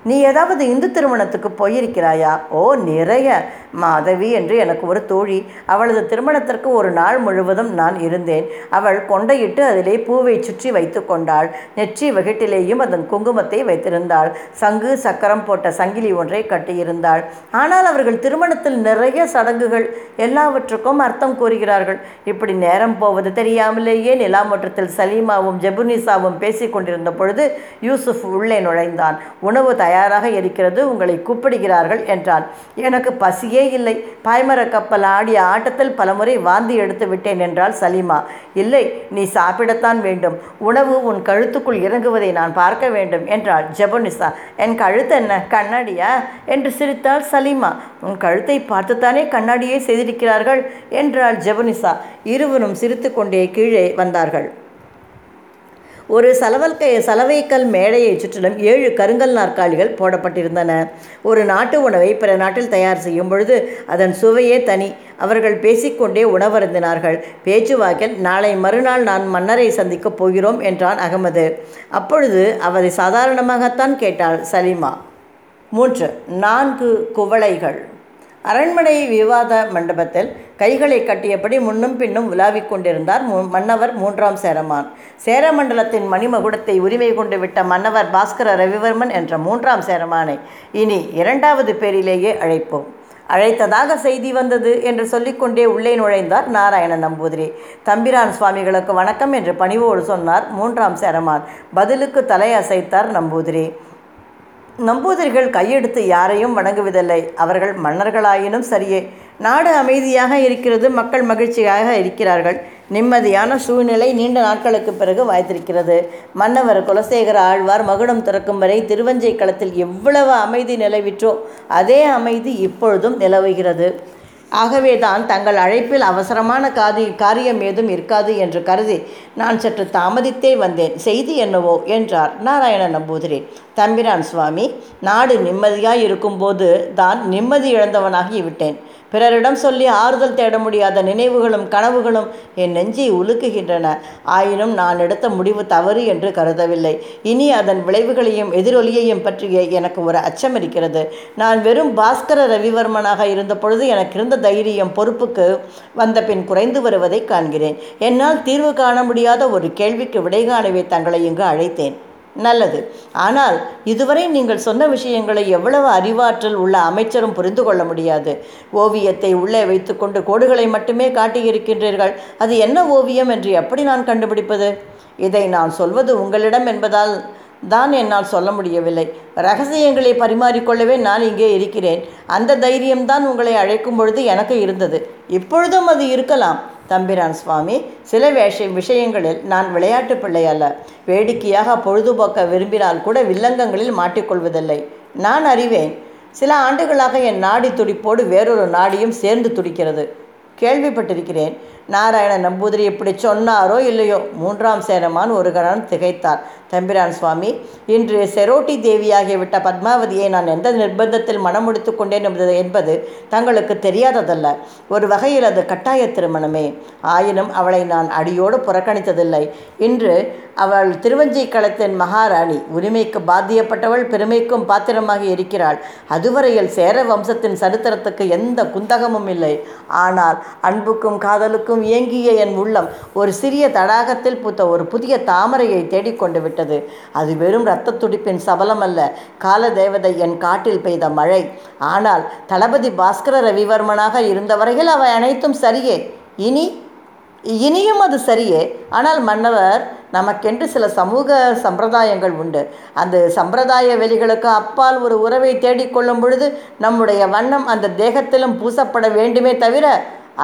நீ ஏதாவது இந்து திருமணத்துக்கு போயிருக்கிறாயா? ஓ நிறைய. மாதவி என்று எனக்கு ஒரு தோழி. அவளது திருமணத்திற்கு ஒரு நாள் முழுவதும் நான் இருந்தேன். அவள் கொண்டையிட்டு அதிலே பூவை சுற்றி வைத்து கொண்டாள். நெற்றி வகிட்டிலேயும் அதன் குங்குமத்தை வைத்திருந்தாள். சங்கு சக்கரம் போட்ட சங்கிலி ஒன்றை கட்டியிருந்தாள். ஆனால் அவர்கள் திருமணத்தில் நிறைய சடங்குகள் எல்லாவற்றுக்கும் அர்த்தம் கூறுகிறார்கள். இப்படி நேரம் போவது தெரியாமலேயே நிலாமற்றத்தில் சலீமாவும் ஜெபுனிசாவும் பேசிக் கொண்டிருந்த பொழுது யூசுப் உள்ளே நுழைந்தான். உணவு தயாராக இருக்கிறது உங்களை கூப்பிடுகிறார்கள் என்றான். எனக்கு பசியே இல்லை. பாய்மர கப்பல் ஆடிய ஆட்டத்தில் பலமுறை வாந்தி எடுத்து விட்டேன் என்றாள் சலீமா. இல்லை நீ சாப்பிடத்தான் வேண்டும். உணவு உன் கழுத்துக்குள் இறங்குவதை நான் பார்க்க வேண்டும் என்றாள் ஜெபனிசா. என் கழுத்து என்ன? கண்ணாடியா? என்று சிரித்தாள் சலீமா. உன் கழுத்தை பார்த்துத்தானே கண்ணாடியை செய்திருக்கிறார்கள்? என்றாள் ஜெபனிசா. இருவரும் சிரித்துக்கொண்டே கீழே வந்தார்கள். ஒரு சலவல்கை சலவைக்கல் மேடையை சுற்றிலும் ஏழு கருங்கல் நாற்காலிகள் போடப்பட்டிருந்தன. ஒரு நாட்டு உணவை பிற நாட்டில் தயார் செய்யும் பொழுது அதன் சுவையே தனி. அவர்கள் பேசிக்கொண்டே உணவருந்தினார்கள். பேச்சுவாக்கில் நாளை மறுநாள் நான் மன்னரை சந்திக்கப் போகிறோம் என்றான் அகமது. அப்பொழுது அவரை சாதாரணமாகத்தான் கேட்டாள் சலீமா. மூன்று நான்கு குவளைகள். அரண்மனை விவாத மண்டபத்தில் கைகளை கட்டியபடி முன்னும் பின்னும் உலாவிக் கொண்டிருந்தார் மு- மன்னவர் மூன்றாம் சேரமான். சேரமண்டலத்தின் மணிமகுடத்தை உரிமை கொண்டு விட்ட மன்னவர் பாஸ்கர ரவிவர்மன் என்ற மூன்றாம் சேரமானை இனி இரண்டாவது பேரிலேயே அழைப்போம். அழைத்ததாக செய்தி வந்தது என்று சொல்லிக்கொண்டே உள்ளே நுழைந்தார் நாராயண நம்பூதிரி. தம்பிரான் சுவாமிகளுக்கு வணக்கம் என்று பணிவோடு சொன்னார் மூன்றாம் சேரமான். பதிலுக்கு தலை அசைத்தார் நம்பூதிரி. நம்பூதிரிகள் கையெடுத்து யாரையும் வணங்குவதில்லை. அவர்கள் மன்னர்களாயினும் சரியே. நாடு அமைதியாக இருக்கிறது மக்கள் மகிழ்ச்சியாக இருக்கிறார்கள். நிம்மதியான சூழ்நிலை நீண்ட நாட்களுக்கு பிறகு வாய்த்திருக்கிறது. மன்னவர் குலசேகர ஆழ்வார் மகுடம் திறக்கும் வரை திருவஞ்சை களத்தில் எவ்வளவு அமைதி நிலவிற்றோ அதே அமைதி இப்பொழுதும் நிலவுகிறது. ஆகவே தான் தங்கள் அழைப்பில் அவசரமான காதி காரியம் ஏதும் இருக்காது என்று கருதி நான் சற்று தாமதித்தே வந்தேன் செய்தி என்னவோ? என்றார். நாராயண நம்பூதிரி. தம்பிரான் சுவாமி நாடு நிம்மதியாய் இருக்கும்போது தான் நிம்மதி இழந்தவனாகி விட்டேன் பிறரிடம் சொல்லி ஆறுதல் தேட முடியாத நினைவுகளும் கனவுகளும் என் நெஞ்சை உலுக்குகின்றன. ஆயினும் நான் எடுத்த முடிவு தவறு என்று கருதவில்லை. இனி அதன் விளைவுகளையும் எதிரொலியையும் பற்றிய எனக்கு ஒரு அச்சம் இருக்கிறது. நான் வெறும் பாஸ்கர ரவிவர்மனாக இருந்த பொழுது எனக்கு இருந்த தைரியம் பொறுப்புக்கு வந்த பின் குறைந்து வருவதை காண்கிறேன். என்னால் தீர்வு காண முடியாத ஒரு கேள்விக்கு விடை காணவே தங்களை இங்கு அழைத்தேன். நல்லது. ஆனால் இதுவரை நீங்கள் சொன்ன விஷயங்களை எவ்வளவு அறிவாற்றல் உள்ள அமைச்சரும் புரிந்து கொள்ள முடியாது. ஓவியத்தை உள்ளே வைத்துக்கொண்டு கோடுகளை மட்டுமே காட்டியிருக்கின்றீர்கள். அது என்ன ஓவியம் என்று எப்படி நான் கண்டுபிடிப்பது? இதை நான் சொல்வது உங்களிடம் என்பதால் தான் என்னால் சொல்ல முடியவில்லை. ரகசியங்களை பரிமாறிக்கொள்ளவே நான் இங்கே இருக்கிறேன். அந்த தைரியம்தான் உங்களை அழைக்கும் பொழுது எனக்கு இருந்தது. இப்பொழுதும் அது இருக்கலாம். தம்பிரான் சுவாமி சில வேஷ விஷயங்களில் நான் விளையாட்டு பிள்ளை அல்ல. வேடிக்கையாக பொழுதுபோக்க விரும்பினால் கூட வில்லங்கங்களில் மாட்டிக்கொள்வதில்லை. நான் அறிவேன். சில ஆண்டுகளாக என் நாடி துடிப்போடு வேறொரு நாடியும் சேர்ந்து துடிக்கிறது. கேள்விப்பட்டிருக்கிறேன். நாராயண நம்பூதிரி இப்படி சொன்னாரோ இல்லையோ? மூன்றாம் சேரமான் ஒரு கணம் திகைத்தார். தம்பிரான் சுவாமி இன்று செரோட்டி தேவியாகிவிட்ட பத்மாவதியை நான் எந்த நிர்பந்தத்தில் மனம் முடித்து கொண்டேன் என்பது என்பது தங்களுக்கு தெரியாததல்ல. ஒரு வகையில் அது கட்டாய திருமணமே. ஆயினும் அவளை நான் அடியோடு புறக்கணித்ததில்லை. இன்று அவள் திருவஞ்சி களத்தின் மகாராணி உரிமைக்கு பாத்தியப்பட்டவள் பெருமைக்கும் பாத்திரமாக இருக்கிறாள். அதுவரையில் சேர வம்சத்தின் சரித்திரத்துக்கு எந்த குந்தகமும் இல்லை. ஆனால் அன்புக்கும் காதலுக்கும் இயங்கிய என் உள்ளம் ஒரு சிறிய தடாகத்தில் பூத்த ஒரு புதிய தாமரையை தேடிக்கொண்டு விட்டது. அது வெறும் இரத்த துடிப்பின் சபலம் அல்ல கால தேவதை என் காட்டில் பெய்த மழை. ஆனால் தளபதி பாஸ்கர ரவிவர்மனாக இருந்த வரையில் அவை அனைத்தும் சரியே. இனி இனியும் அது சரியே. ஆனால் மன்னவர் நமக்கென்று சில சமூக சம்பிரதாயங்கள் உண்டு. அந்த சம்பிரதாய வெளிகளுக்கு அப்பால் ஒரு உறவை தேடிக்கொள்ளும் பொழுது நம்முடைய வண்ணம் அந்த தேகத்திலும் பூசப்பட வேண்டுமே தவிர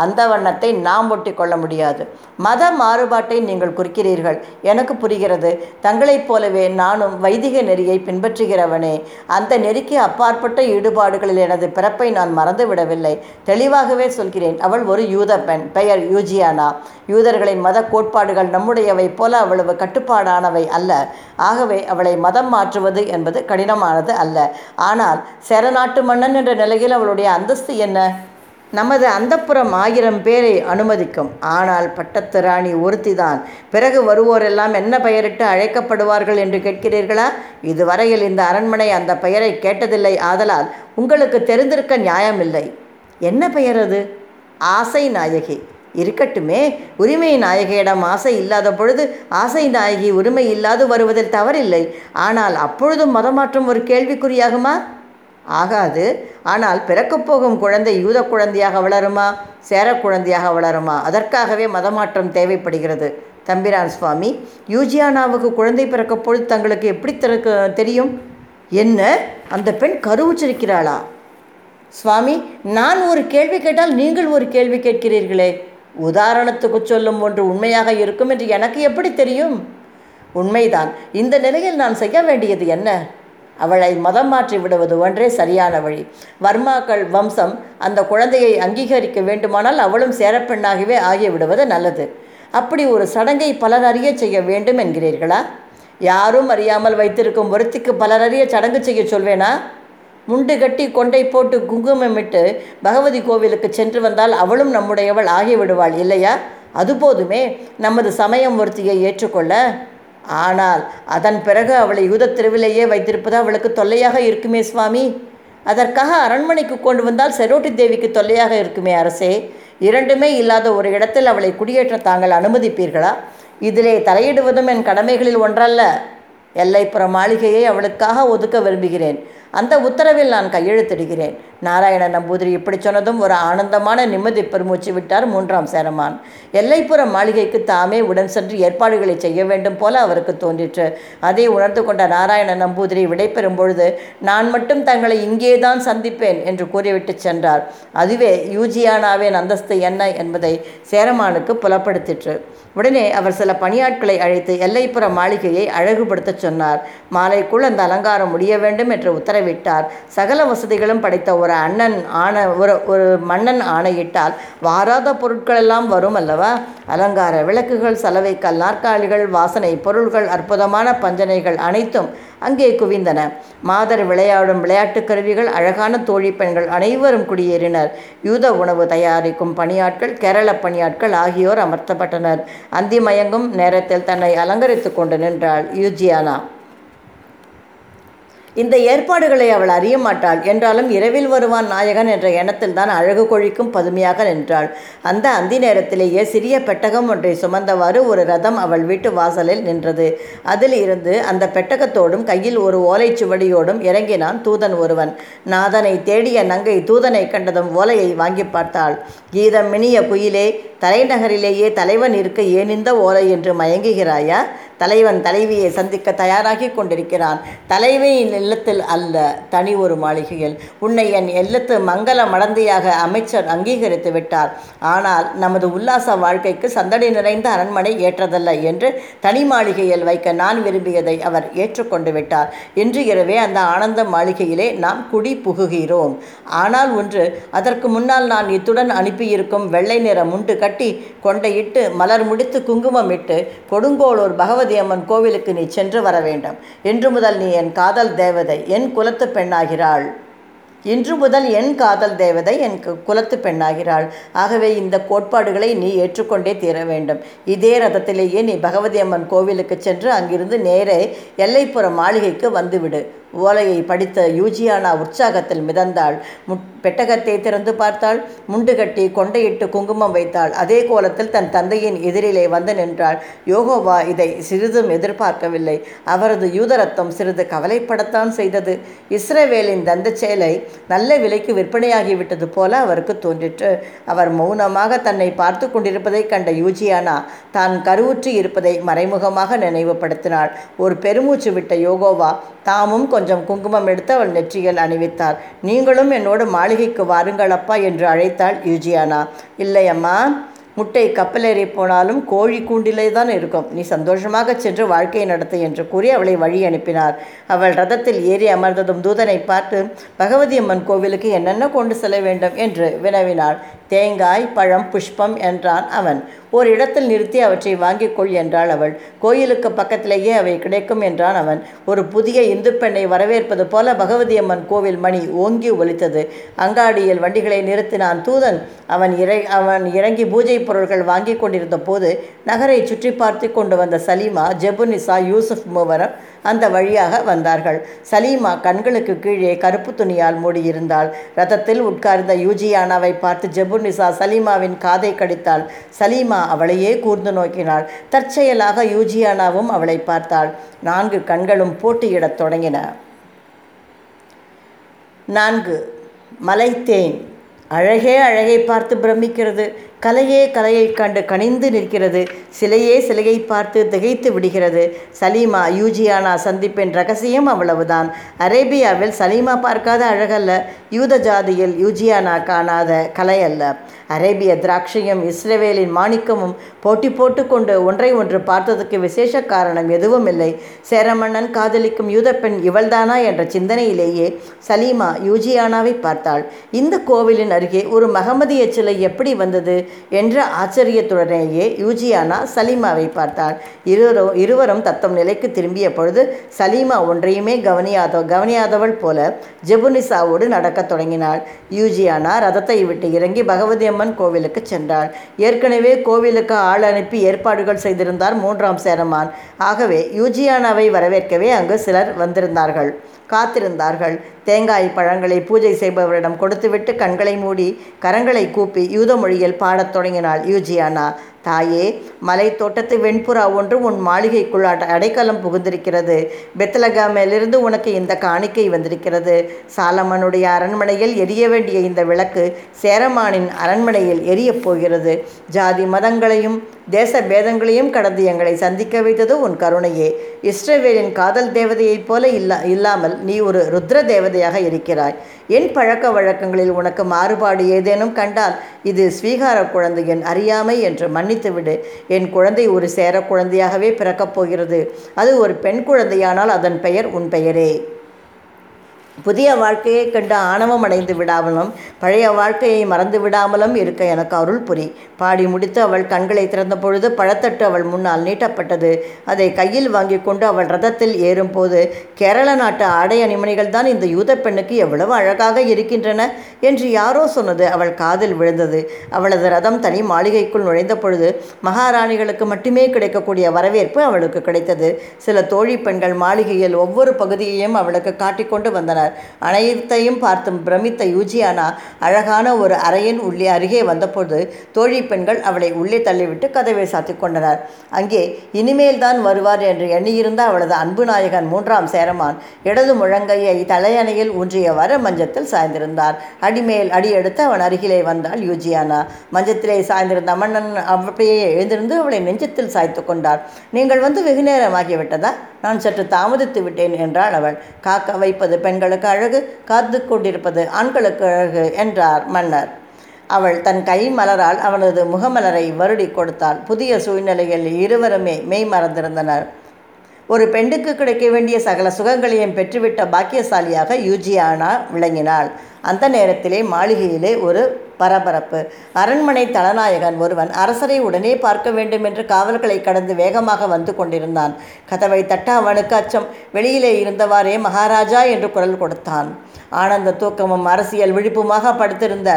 அந்த வண்ணத்தை நாம் ஒட்டி கொள்ள முடியாது. மத மாறுபாட்டை நீங்கள் குறிக்கிறீர்கள். எனக்கு புரிகிறது. தங்களைப் போலவே நானும் வைதிக நெறியை பின்பற்றுகிறவனே. அந்த நெறிக்கு அப்பாற்பட்ட ஈடுபாடுகளில் எனது பிறப்பை நான் மறந்துவிடவில்லை. தெளிவாகவே சொல்கிறேன். அவள் ஒரு யூத பெண் பெயர் யூஜியானா. யூதர்களின் மத கோட்பாடுகள் நம்முடையவை போல அவ்வளவு கட்டுப்பாடானவை அல்ல. ஆகவே அவளை மதம் மாற்றுவது என்பது கடினமானது அல்ல. ஆனால் சேரநாட்டு மன்னன் என்ற நிலையில் அவளுடைய அந்தஸ்து என்ன? நமது அந்தப்புறம் ஆயிரம் பேரை அனுமதிக்கும். ஆனால் பட்டத்து ராணி ஒருத்திதான். பிறகு வருவோரெல்லாம் என்ன பெயரிட்டு அழைக்கப்படுவார்கள் என்று கேட்கிறீர்களா? இதுவரையில் இந்த அரண்மனை அந்த பெயரை கேட்டதில்லை. ஆதலால் உங்களுக்கு தெரிந்திருக்க நியாயமில்லை. என்ன பெயர் அது? ஆசை நாயகி. இருக்கட்டுமே. உரிமை நாயகியிடம் ஆசை இல்லாத பொழுது ஆசை நாயகி உரிமை இல்லாது வருவதில் தவறில்லை. ஆனால் அப்பொழுதும் மதமாற்றம் ஒரு கேள்விக்குறியாகுமா? ஆகாது. ஆனால் பிறக்கப் போகும் குழந்தை யூத குழந்தையாக வளருமா? சேர குழந்தையாக வளருமா? அதற்காகவே மதமாற்றம் தேவைப்படுகிறது. தம்பிரான் சுவாமி யூஜியானாவுக்கு குழந்தை பிறக்கப்பொழுது தங்களுக்கு எப்படி திறக்க தெரியும்? என்ன? அந்த பெண் கருவுச்சிருக்கிறாளா? சுவாமி நான் ஒரு கேள்வி கேட்டால் நீங்கள் ஒரு கேள்வி கேட்கிறீர்களே. உதாரணத்துக்கு சொல்லும் ஒன்று உண்மையாக இருக்கும் என்று எனக்கு எப்படி தெரியும்? உண்மைதான். இந்த நிலையில் நான் செய்ய வேண்டியது என்ன? அவளை மதம் மாற்றி விடுவது ஒன்றே சரியான வழி. வர்மாக்கள் வம்சம் அந்த குழந்தையை அங்கீகரிக்க வேண்டுமானால் அவளும் சேரப்பெண்ணாகவே ஆகிவிடுவது நல்லது. அப்படி ஒரு சடங்கை பலர் அறிய செய்ய வேண்டும் என்கிறீர்களா? யாரும் அறியாமல் வைத்திருக்கும் ஒருத்திக்கு பலரறிய சடங்கு செய்ய சொல்வேனா? முண்டு கட்டி கொண்டை போட்டு குங்குமமிட்டு பகவதி கோவிலுக்கு சென்று வந்தால் அவளும் நம்முடையவள் ஆகிவிடுவாள் இல்லையா? அது போதுமே. நமது சமயம் ஒருத்தியை ஏற்றுக்கொள்ள. ஆனால் அதன் பிறகு அவளை யூத தெருவிலேயே வைத்திருப்பது அவளுக்கு தொல்லையாக இருக்குமே சுவாமி? அதற்காக அரண்மனைக்கு கொண்டு வந்தால் செரோட்டி தேவிக்கு தொல்லையாக இருக்குமே அரசே? இரண்டுமே இல்லாத ஒரு இடத்தில் அவளை குடியேற்ற தாங்கள் அனுமதிப்பீர்களா? இதிலே தலையிடுவதும் என் கடமைகளில் ஒன்றல்ல. எல்லைப்புற மாளிகையை அவளுக்காக ஒதுக்க விரும்புகிறேன். அந்த உத்தரவில் நான் கையெழுத்திடுகிறேன். நாராயண நம்பூதிரி இப்படி சொன்னதும் ஒரு ஆனந்தமான நிம்மதி பெருமூச்சு விட்டார் மூன்றாம் சேரமான். எல்லைப்புற மாளிகைக்கு தாமே உடன் சென்று ஏற்பாடுகளை செய்ய வேண்டும் போல அவருக்கு தோன்றிற்று. அதை உணர்ந்து கொண்ட நாராயண நம்பூதிரி விடைபெறும் பொழுது நான் மட்டும் தங்களை இங்கேதான் சந்திப்பேன் என்று கூறிவிட்டு சென்றார். அதுவே யூஜியானாவின் அந்தஸ்து என்ன என்பதை சேரமானுக்கு புலப்படுத்திற்று. உடனே அவர் சில பணியாட்களை அழைத்து எல்லைப்புற மாளிகையை அழகுபடுத்தச் சொன்னார். மாலைக்குள் அந்த அலங்காரம் முடிய வேண்டும் என்று விட்டார். சகல வசதிகளும் படைத்த ஒரு அண்ணன் ஆணை ஒரு ஒரு மன்னன் ஆணையிட்டால் வாராத பொருட்களெல்லாம் வரும் அல்லவா? அலங்கார விளக்குகள் சலவை கல் நாற்காலிகள் வாசனை பொருள்கள் அற்புதமான பஞ்சனைகள் அனைத்தும் அங்கே குவிந்தன. மாதர் விளையாடும் விளையாட்டு கருவிகள் அழகான தோழி பெண்கள் அனைவரும் குடியேறினர். யூத உணவு தயாரிக்கும் பணியாட்கள் கேரள பணியாட்கள் ஆகியோர் அமர்த்தப்பட்டனர். அந்திமயங்கும் நேரத்தில் தன்னை அலங்கரித்து கொண்டு நின்றாள் யூஜியானா. இந்த ஏற்பாடுகளை அவள் அறிய மாட்டாள். என்றாலும் இரவில் வருவான் நாயகன் என்ற எண்ணத்தில் தான் அழகு கொழிக்கும் பதுமையாக நின்றாள். அந்த அந்தி நேரத்திலேயே சிறிய பெட்டகம் ஒன்றை சுமந்தவாறு ஒரு ரதம் அவள் வீட்டு வாசலில் நின்றது. அதில் இருந்து அந்த பெட்டகத்தோடும் கையில் ஒரு ஓலைச்சுவடியோடும் இறங்கினான் தூதன் ஒருவன். நாதனை தேடிய நங்கை தூதனை கண்டதும் ஓலையை வாங்கி பார்த்தாள். கீதம் மினிய குயிலே தலைநகரிலேயே தலைவன் இருக்க ஏன் இந்த ஓலை என்று மயங்குகிறாயா? தலைவன் தலைவியை சந்திக்க தயாராகி கொண்டிருக்கிறான். தலைவியின் இல்லத்தில் அல்ல தனி ஒரு மாளிகையில். உன்னை என் இல்லத்து மங்கள மடந்தையாக அமைச்சர் அங்கீகரித்து விட்டார். ஆனால் நமது உல்லாச வாழ்க்கைக்கு சந்தடி நிறைந்த அரண்மனை ஏற்றதல்ல என்று தனி மாளிகையில் வைக்க நான் விரும்பியதை அவர் ஏற்றுக்கொண்டு விட்டார். இன்று இரவே அந்த ஆனந்த மாளிகையிலே நாம் குடி புகுகிறோம். ஆனால் ஒன்று அதற்கு முன்னால் நான் இத்துடன் அனுப்பியிருக்கும் வெள்ளை நிற முண்டு கட்டி கொண்டையிட்டு மலர் முடித்து குங்குமம் இட்டு கொடுங்கோளூர் பகவதி அம்மன் கோவிலுக்கு நீ சென்று வர வேண்டும். இன்று முதல் நீ என் காதல் தேவ தேவதை என் குலத்து பெண்ணாகிறாள். இன்று முதல் என் காதல் தேவதை என் குலத்து பெண்ணாகிறாள். ஆகவே இந்த கோட்பாடுகளை நீ ஏற்றுக்கொண்டே தீர வேண்டும். இதே ரதத்திலேயே நீ பகவதி அம்மன் கோவிலுக்கு சென்று அங்கிருந்து நேரே எல்லைப்புற மாளிகைக்கு வந்துவிடு. ஓலையை படித்த யூஜியானா உற்சாகத்தில் மிதந்தாள். முட் பெட்டகத்தை திறந்து பார்த்தாள். முண்டு கட்டி கொண்டையிட்டு குங்குமம் வைத்தாள். அதே கோலத்தில் தன் தந்தையின் எதிரிலே வந்து நின்றாள். யோகோவா இதை சிறிதும் எதிர்பார்க்கவில்லை. அவரது யூதரத்தம் சிறிது கவலைப்படத்தான் செய்தது. இஸ்ரவேலின் தந்த செயலை நல்ல விலைக்கு விற்பனையாகிவிட்டது போல அவருக்கு தோன்றிற்று. அவர் மௌனமாக தன்னை பார்த்து கொண்டிருப்பதைக் கண்ட யூஜியானா தான் கருவுற்று இருப்பதை மறைமுகமாக நினைவுபடுத்தினாள். ஒரு பெருமூச்சு விட்ட யோகோவா தாமும் கொஞ்சம் கொஞ்சம் குங்குமம் எடுத்து அவள் நெற்றியில் அணிவித்தார் நீங்களும் என்னோடு மாளிகைக்கு வாருங்கள் அப்பா என்று அழைத்தாள் யூஜியானா. இல்லை அம்மா முட்டை கப்பலேறி போனாலும் கோழி கூண்டிலே தான் இருக்கும். நீ சந்தோஷமாக சென்று வாழ்க்கையை நடத்து என்று கூறி அவளை வழி அனுப்பினார். அவள் ரதத்தில் ஏறி அமர்ந்ததும் தூதனை பார்த்து பகவதி அம்மன் கோவிலுக்கு என்னென்ன கொண்டு செல்ல வேண்டும்? என்று வினவினாள். தேங்காய் பழம் புஷ்பம் என்றான் அவன். ஒரு இடத்தில் நிறுத்தி அவற்றை வாங்கிக் கொள் என்றாள் அவள். கோயிலுக்கு பக்கத்திலேயே அவை கிடைக்கும் என்றான் அவன். ஒரு புதிய இந்து பெண்ணை வரவேற்பது போல பகவதி அம்மன் கோவில் மணி ஓங்கி ஒலித்தது. அங்காடியில் வண்டிகளை நிறுத்தினான் தூதன். அவன் இறை அவன் இறங்கி பூஜை பொருள்கள் வாங்கி கொண்டிருந்த போது நகரை சுற்றி பார்த்து கொண்டு வந்த சலீமா ஜெபுனிசா யூசுப் மூவரும் அந்த வழியாக வந்தார்கள். சலீமா கண்களுக்கு கீழே கருப்பு துணியால் மூடியிருந்தாள். ரதத்தில் உட்கார்ந்த யூஜியானாவை பார்த்து ஜபுர்னிசா சலீமாவின் காதை கடித்தாள். சலீமா அவளையே கூர்ந்து நோக்கினாள். தற்செயலாக யூஜியானாவும் அவளை பார்த்தாள். நான்கு கண்களும் போட்டியிடத் தொடங்கின. நான்கு. மலைத்தேன். அழகே அழகை பார்த்து பிரமிக்கிறது. கலையே கலையைக் கண்டு கனிந்து நிற்கிறது. சிலையே சிலையை பார்த்து திகைத்து விடுகிறது. சலீமா யூஜியானா சந்திப்பின் ரகசியம் அவ்வளவுதான். அரேபியாவில் சலீமா பார்க்காத அழகல்ல யூத ஜாதியில் யூஜியானா காணாத கலை அல்ல அரேபிய திராட்சையும் இஸ்ரேவேலின் மாணிக்கமும் போட்டி போட்டுக்கொண்டு ஒன்றை ஒன்று பார்த்ததுக்கு விசேஷ காரணம் எதுவும் இல்லை. சேரமன்னன் காதலிக்கும் யூத பெண் இவள்தானா என்ற சிந்தனையிலேயே சலீமா யூஜியானாவை பார்த்தாள். இந்த கோவிலின் அருகே ஒரு மகமதிய சிலை எப்படி வந்தது? என்ற ஆச்சரியத்துடனேயே யூஜியானா சலீமாவை பார்த்தாள். இருவரும் இருவரும் தத்தம் நிலைக்கு திரும்பிய பொழுது சலீமா ஒன்றையுமே கவனியாத கவனியாதவள் போல ஜெபுனிசாவோடு நடக்கத் தொடங்கினாள். யூஜியானா ரதத்தை விட்டு இறங்கி பகவதி அம்மன் கோவிலுக்கு சென்றாள். ஏற்கனவே கோவிலுக்கு ஆள் அனுப்பி ஏற்பாடுகள் செய்திருந்தார் மூன்றாம் சேரமான். ஆகவே யூஜியானாவை வரவேற்கவே அங்கு சிலர் வந்திருந்தார்கள். காத்திருந்தார்கள். தேங்காய் பழங்களை பூஜை செய்பவரிடம் கொடுத்துவிட்டு கண்களை மூடி கரங்களை கூப்பி யூத மொழியில் பாடத் தொடங்கினாள் யூஜியானா. தாயே மலை தோட்டத்து வெண்புறா ஒன்று உன் மாளிகைக்குள் அடைக்கலம் புகுந்திருக்கிறது. பெத்தலகாமிலிருந்து உனக்கு இந்த காணிக்கை வந்திருக்கிறது. சாலமனுடைய அரண்மனையில் எரிய வேண்டிய இந்த விளக்கு சேரமானின் அரண்மனையில் எரியப் போகிறது. ஜாதி மதங்களையும் தேச பேதங்களையும் கடந்து எங்களை சந்திக்க வைத்தது உன் கருணையே. இஸ்ரவேலின் காதல் தேவதையைப் போல இல்லா இல்லாமல் நீ ஒரு ருத்ர ஜாக்கிரதையாக இருக்கிறாய். என் பழக்க வழக்கங்களில் உனக்கு மாறுபாடு ஏதேனும் கண்டால் இது ஸ்வீகார குழந்தை என் அறியாமை என்று மன்னித்துவிடு. என் குழந்தை ஒரு சேர குழந்தையாகவே பிறக்கப் போகிறது. அது ஒரு பெண் குழந்தையானால் அதன் பெயர் உன் பெயரே. புதிய வாழ்க்கையை கண்டு ஆணவம் அடைந்து விடாமலும் பழைய வாழ்க்கையை மறந்து விடாமலும் இருக்க எனக்கு அருள் புரி. பாடி முடித்து அவள் கண்களை திறந்த பொழுது பழத்தட்டு அவள் முன்னால் நீட்டப்பட்டது. அதை கையில் வாங்கி கொண்டு அவள் ரதத்தில் ஏறும்போது கேரள நாட்டு ஆடை அணிமணிகள் தான் இந்த யூத பெண்ணுக்கு எவ்வளவு அழகாக இருக்கின்றன என்று யாரோ சொன்னது அவள் காதில் விழுந்தது. அவளது ரதம் தனி மாளிகைக்குள் நுழைந்த பொழுது மகாராணிகளுக்கு மட்டுமே கிடைக்கக்கூடிய வரவேற்பு அவளுக்கு கிடைத்தது. சில தோழி பெண்கள் மாளிகையில் ஒவ்வொரு பகுதியையும் அவளுக்கு காட்டிக்கொண்டு வந்தனர். அனைத்தையும் பார்த்து பிரமித்த யூஜியானா அழகான ஒரு அறையின் உள்ளே அருகே வந்தபோது தோழி பெண்கள் அவளை உள்ளே தள்ளிவிட்டு கதவை சாத்தி கொண்டனர். அங்கே இனிமேல் தான் வருவார் என்று எண்ணியிருந்த அவளது அன்பு நாயகன் மூன்றாம் சேரமான் இடது முழங்கையை தலையணையில் ஊன்றியவாறு மஞ்சத்தில் சாய்ந்திருந்தார். அடிமேல் அடி எடுத்து அவன் அருகிலே வந்தாள் யூஜியானா. மஞ்சத்திலே சாய்ந்திருந்த மன்னன் அப்படியே எழுந்திருந்து அவளை நெஞ்சத்தில் சாய்த்து கொண்டார். நீங்கள் வந்து வெகு நேரமாகிவிட்டதா நான் சற்று தாமதித்து விட்டேன் என்றாள் அவள். காக்க வைப்பது பெண்களுக்கு அழகு காத்து கொண்டிருப்பது ஆண்களுக்கு அழகு என்றார் மன்னர். அவள் தன் கை மலரால் அவனது முகமலரை வருடி கொடுத்தாள். புதிய சூழ்நிலையில் இருவருமே மெய் மறந்திருந்தனர். ஒரு பெண்ணுக்கு கிடைக்க வேண்டிய சகல சுகங்களையும் பெற்றுவிட்ட பாக்கியசாலியாக யூஜியானா விளங்கினாள். அந்த நேரத்திலே மாளிகையிலே ஒரு பரபரப்பு. அரண்மனை தலநாயகன் ஒருவன் அரசரை உடனே பார்க்க வேண்டும் என்று காவல்களை கடந்து வேகமாக வந்து கொண்டிருந்தான். கதவை தட்ட அவனுக்கு அச்சம் வெளியிலே இருந்தவாறே மகாராஜா என்று குரல் கொடுத்தான். ஆனந்த தூக்கமும் அரசியல் விழிப்புமாக படுத்திருந்த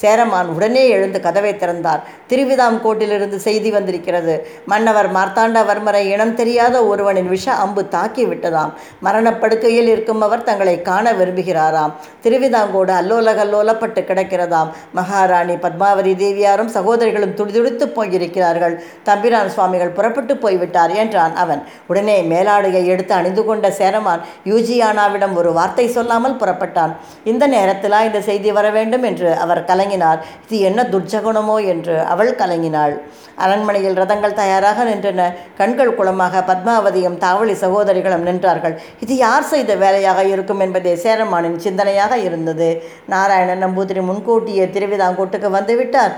சேரமான் உடனே எழுந்து கதவை திறந்தார். திருவிதாங்கோட்டிலிருந்து செய்தி வந்திருக்கிறது. மன்னவர் மார்த்தாண்டவர்மரை இனம் தெரியாத ஒருவனின் விஷ அம்பு தாக்கி விட்டதாம் மரணப்படுக்கையில் இருக்கும் அவர் தங்களை காண விரும்புகிறாராம். திருவிதாங்கோடு அல்லோல கல்லோலப்பட்டு கிடக்கிறதாம். மகாராணி பத்மாவதி தேவியாரும் சகோதரிகளும் துடிதுடித்து போயிருக்கிறார்கள். தம்பிரான் சுவாமிகள் புறப்பட்டு போய்விட்டார் என்றான் அவன். உடனே மேலாடையை எடுத்து அணிந்து கொண்ட சேரமான் யூஜியானாவிடம் ஒரு வார்த்தை சொல்லாமல் புறப்பட்டான். இந்த நேரத்திலா இந்த செய்தி வர வேண்டும் என்று அவர் கலங்கினார். இது என்ன துர்ஜகுணமோ என்று அவள் கலங்கினாள். அரண்மனையில் ரதங்கள் தயாராக நின்றன. கண்கள் குளமாக பத்மாவதியும் தாவளி சகோதரிகளும் நின்றார்கள். இது யார் செய்த வேலையாக இருக்கும் என்பதே சேரமானின் சிந்தனையாக இருந்தது. நாராயணன் நம்பூதிரி முன்கூட்டியே திருவிதாங்கோட்டுக்கு வந்துவிட்டார்.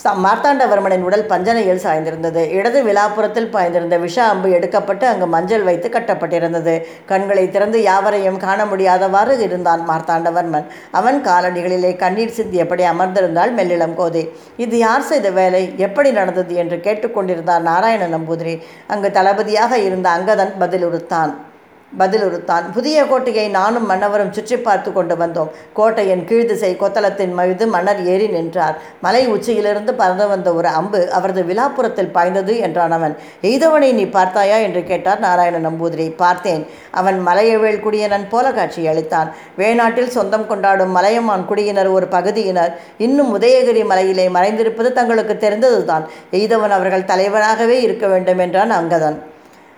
ச மார்த்தாண்டவர்மனின் உடல் பஞ்சனையில் சாய்ந்திருந்தது. இடது விழாப்புறத்தில் பாய்ந்திருந்த விஷ அம்பு எடுக்கப்பட்டு அங்கு மஞ்சள் வைத்து கட்டப்பட்டிருந்தது. கண்களை திறந்து யாவரையும் காண முடியாதவாறு இருந்தான் மார்த்தாண்டவர்மன். அவன் காலடிகளிலே கண்ணீர் சிந்தியபடி அமர்ந்திருந்தாள் மெல்லிளம் கோதை. இது யார் செய்த வேலை? எப்படி நடந்தது? என்று கேட்டுக்கொண்டிருந்தார் நாராயண நம்பூதிரி. அங்கு தளபதியாக இருந்த அங்கதன் பதிலுறுத்தான். பதிலுறுத்தான். புதிய கோட்டையை நானும் மன்னவரும் சுற்றி பார்த்து கொண்டு வந்தோம். கோட்டையின் கீழ்திசை கொத்தளத்தின் மீது மன்னர் ஏறி நின்றார். மலை உச்சியிலிருந்து பறந்து வந்த ஒரு அம்பு அவரது விழாப்புறத்தில் பாய்ந்தது என்றான் அவன். எய்தவனை நீ பார்த்தாயா? என்று கேட்டார் நாராயண நம்பூதிரி. பார்த்தேன். அவன் மலையவேள் குடியினன் போல காட்சி அளித்தான். வேணாட்டில் சொந்தம் கொண்டாடும் மலையமான் குடியினர் ஒரு பகுதியினர். இன்னும் உதயகிரி மலையிலே மறைந்திருப்பது தங்களுக்கு தெரிந்ததுதான். எய்தவன் அவர்கள் தலைவனாகவே இருக்க வேண்டும் என்றான் அங்கதன்.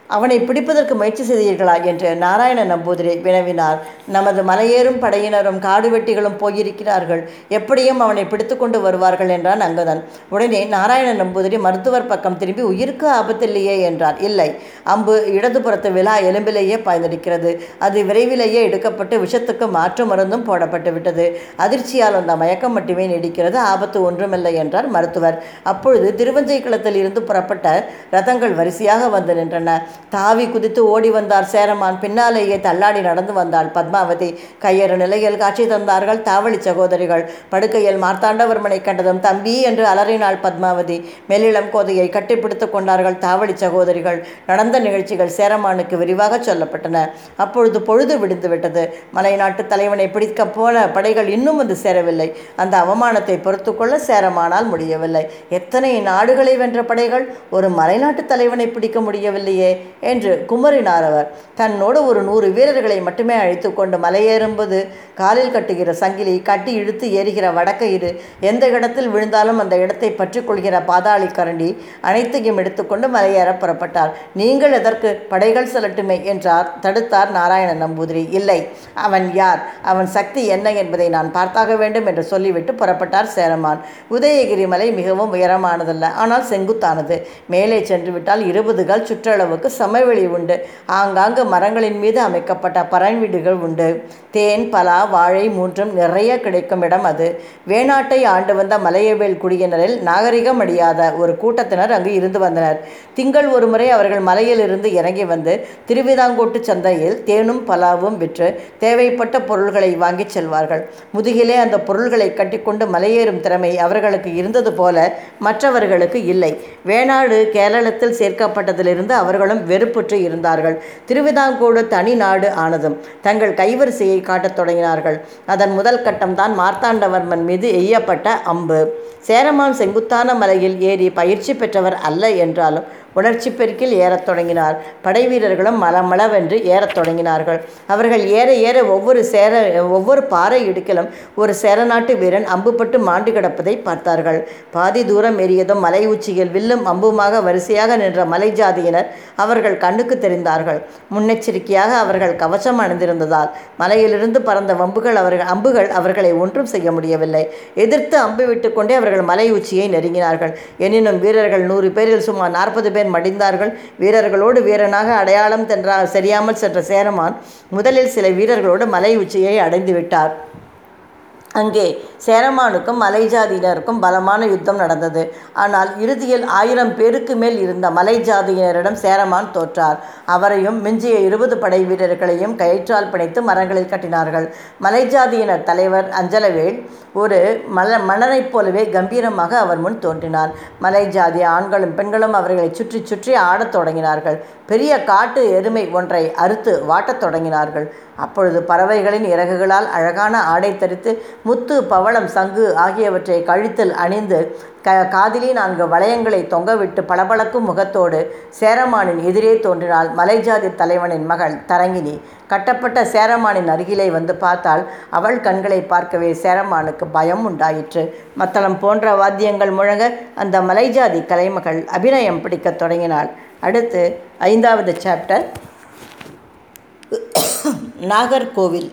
அவனை பிடிப்பதற்கு முயற்சி செய்தீர்களா என்று நாராயண நம்பூதிரி வினவினார். நமது மலையேறும் படையினரும் காடு வெட்டிகளும் போயிருக்கிறார்கள். எப்படியும் அவனை பிடித்து கொண்டு வருவார்கள் என்றான் அங்கதன். உடனே நாராயண நம்பூதிரி மருத்துவர் பக்கம் திரும்பி உயிருக்கு ஆபத்தில்லையே என்றார். இல்லை. அம்பு இடதுபுறத்து விழா எலும்பிலேயே பாய்ந்திருக்கிறது. அது விரைவிலேயே எடுக்கப்பட்டு விஷத்துக்கு மாற்று மருந்தும் போடப்பட்டு விட்டது. அதிர்ச்சியால் அந்த மயக்கம் மட்டுமே நீடிக்கிறது. ஆபத்து ஒன்றுமில்லை என்றார் மருத்துவர். அப்பொழுது திருவஞ்சை குளத்தில் இருந்து புறப்பட்ட ரதங்கள் வரிசையாக வந்து நின்றன. தாவி குதித்து ஓடி வந்தார் சேரமான். பின்னாலேயே தள்ளாடி நடந்து வந்தாள் பத்மாவதி. கையறு நிலையில் காட்சி தந்தார்கள் தாவளி சகோதரிகள். படுக்கையில் மார்த்தாண்டவர்மனை கண்டதும் தம்பி என்று அலறினாள் பத்மாவதி. மெல்லிளம் கோதையை கட்டிப்பிடித்து கொண்டார்கள் தாவளி சகோதரிகள். நடந்த நிகழ்ச்சிகள் சேரமானுக்கு விரிவாக சொல்லப்பட்டன. அப்பொழுது பொழுது விடிந்து விட்டது. மலைநாட்டு தலைவனை பிடிக்க போன படைகள் இன்னும் வந்து சேரவில்லை. அந்த அவமானத்தை பொறுத்து கொள்ள சேரமானால் முடியவில்லை. எத்தனை நாடுகளை வென்ற படைகள்? ஒரு மலைநாட்டு தலைவனை பிடிக்க முடியவில்லையே. என்று குமரினார் அவர். தன்னோடு ஒரு நூறு வீரர்களை மட்டுமே அழைத்து கொண்டு மலையேறும்போது காலில் கட்டுகிற சங்கிலி கட்டி இழுத்து ஏறுகிற வடக்கயிறு எந்த இடத்தில் விழுந்தாலும் அந்த இடத்தை பற்றிக்கொள்கிற பாதாளி கரண்டி அனைத்தையும் எடுத்துக்கொண்டு மலையேற புறப்பட்டார். நீங்கள் எதற்கு படைகள் செல்லட்டுமே என்றார். தடுத்தார் நாராயண நம்பூதிரி. இல்லை அவன் யார்? அவன் சக்தி என்ன என்பதை நான் பார்த்தாக வேண்டும் என்று சொல்லிவிட்டு புறப்பட்டார் சேரமான். உதயகிரி மலை மிகவும் உயரமானதல்ல ஆனால் செங்குத்தானது. மேலே சென்று விட்டால் இருபது கால் சுற்றளவுக்கு சமவெளி உண்டு. ஆங்காங்கு மரங்களின் மீது அமைக்கப்பட்ட பறன் வீடுகள் உண்டு. தேன் பலா வாழை மூன்றும் நிறைய கிடைக்கும் இடம் அது. வேணாட்டை ஆண்டு வந்த மலையவேல் குடியினரில் நாகரிகம் அடியாத ஒரு கூட்டத்தினர் அங்கு இருந்து வந்தனர். திங்கள் ஒரு முறை அவர்கள் மலையிலிருந்து இறங்கி வந்து திருவிதாங்கோட்டு சந்தையில் தேனும் பலாவும் விற்று தேவைப்பட்ட பொருள்களை வாங்கிச் செல்வார்கள். முதுகிலே அந்த பொருள்களை கட்டிக்கொண்டு மலையேறும் திறமை அவர்களுக்கு இருந்தது போல மற்றவர்களுக்கு இல்லை. வேணாடு கேரளத்தில் சேர்க்கப்பட்டதிலிருந்து அவர்களும் வெறுப்புற்று இருந்தார்கள். திருவிதாங்கோடு தனி நாடு ஆனதும் தங்கள் கைவரிசையை காட்டத் தொடங்கினார்கள். அதன் முதல் கட்டம்தான் மார்த்தாண்டவர்மன் மீது எய்யப்பட்ட அம்பு. சேரமான் செங்குத்தான மலையில் ஏறி பயிற்சி பெற்றவர் அல்ல என்றாலும் உணர்ச்சி பெருக்கில் ஏறத் தொடங்கினார். படை வீரர்களும் மலமளவென்று ஏறத் தொடங்கினார்கள். அவர்கள் ஏற ஏற ஒவ்வொரு சேர ஒவ்வொரு பாறை இடுக்கிலும் ஒரு சேரநாட்டு வீரன் அம்புப்பட்டு மாண்டு கிடப்பதை பார்த்தார்கள். பாதி தூரம் ஏறியதும் மலை உச்சியில் வில்லும் அம்புமாக வரிசையாக நின்ற மலை ஜாதியினர் அவர்கள் கண்ணுக்கு தெரிந்தார்கள். முன்னெச்சரிக்கையாக அவர்கள் கவசம் அணிந்திருந்ததால் மலையிலிருந்து பறந்த வம்புகள் அவர்கள் அம்புகள் அவர்களை ஒன்றும் செய்ய முடியவில்லை. எதிர்த்து அம்பு விட்டுக்கொண்டே அவர்கள் மலை உச்சியை நெருங்கினார்கள். எனினும் வீரர்கள் நூறு பேரில் சுமார் நாற்பது பேர் மடிந்தார்கள். வீரர்களோடு வீரனாக அடையாளம் தென்றா சரியாமல் சென்ற சேரமான் முதலில் சில வீரர்களோடு மலை உச்சியை அடைந்து விட்டார் அங்கே சேரமானுக்கும் மலைஜாதியினருக்கும் பலமான யுத்தம் நடந்தது. ஆனால் இறுதியில் ஆயிரம் பேருக்கு மேல் இருந்த மலை ஜாதியினரிடம் சேரமான் தோற்றார். அவரையும் மிஞ்சிய இருபது படை வீரர்களையும் கயிற்றால் பிணைத்து மரங்களில் கட்டினார்கள். மலைஜாதியினர் தலைவர் அஞ்சலவேல் ஒரு மல மன்னரைப் போலவே கம்பீரமாக அவர் முன் தோன்றினார். மலை ஜாதி ஆண்களும் பெண்களும் அவர்களை சுற்றி சுற்றி ஆடத் தொடங்கினார்கள். பெரிய காட்டு எருமை ஒன்றை அறுத்து வாட்டத் தொடங்கினார்கள். அப்பொழுது பறவைகளின் இறகுகளால் அழகான ஆடை தரித்து முத்து பவளம் சங்கு ஆகியவற்றை கழுத்தில் அணிந்து க காதிலே நான்கு வளையங்களை தொங்கவிட்டு பளபளக்கும் முகத்தோடு சேரமானின் எதிரே தோன்றினாள் மலைஜாதி தலைவனின் மகள் தரங்கினி. கட்டப்பட்ட சேரமானின் அருகிலே வந்து பார்த்தால் அவள் கண்களை பார்க்கவே சேரமானுக்கு பயம் உண்டாயிற்று. மத்தளம் போன்ற வாத்தியங்கள் முழங்க அந்த மலைஜாதி கலைமகள் அபிநயம் பிடிக்கத் தொடங்கினாள். அடுத்து ஐந்தாவது சாப்டர் நாகர்கோவில்.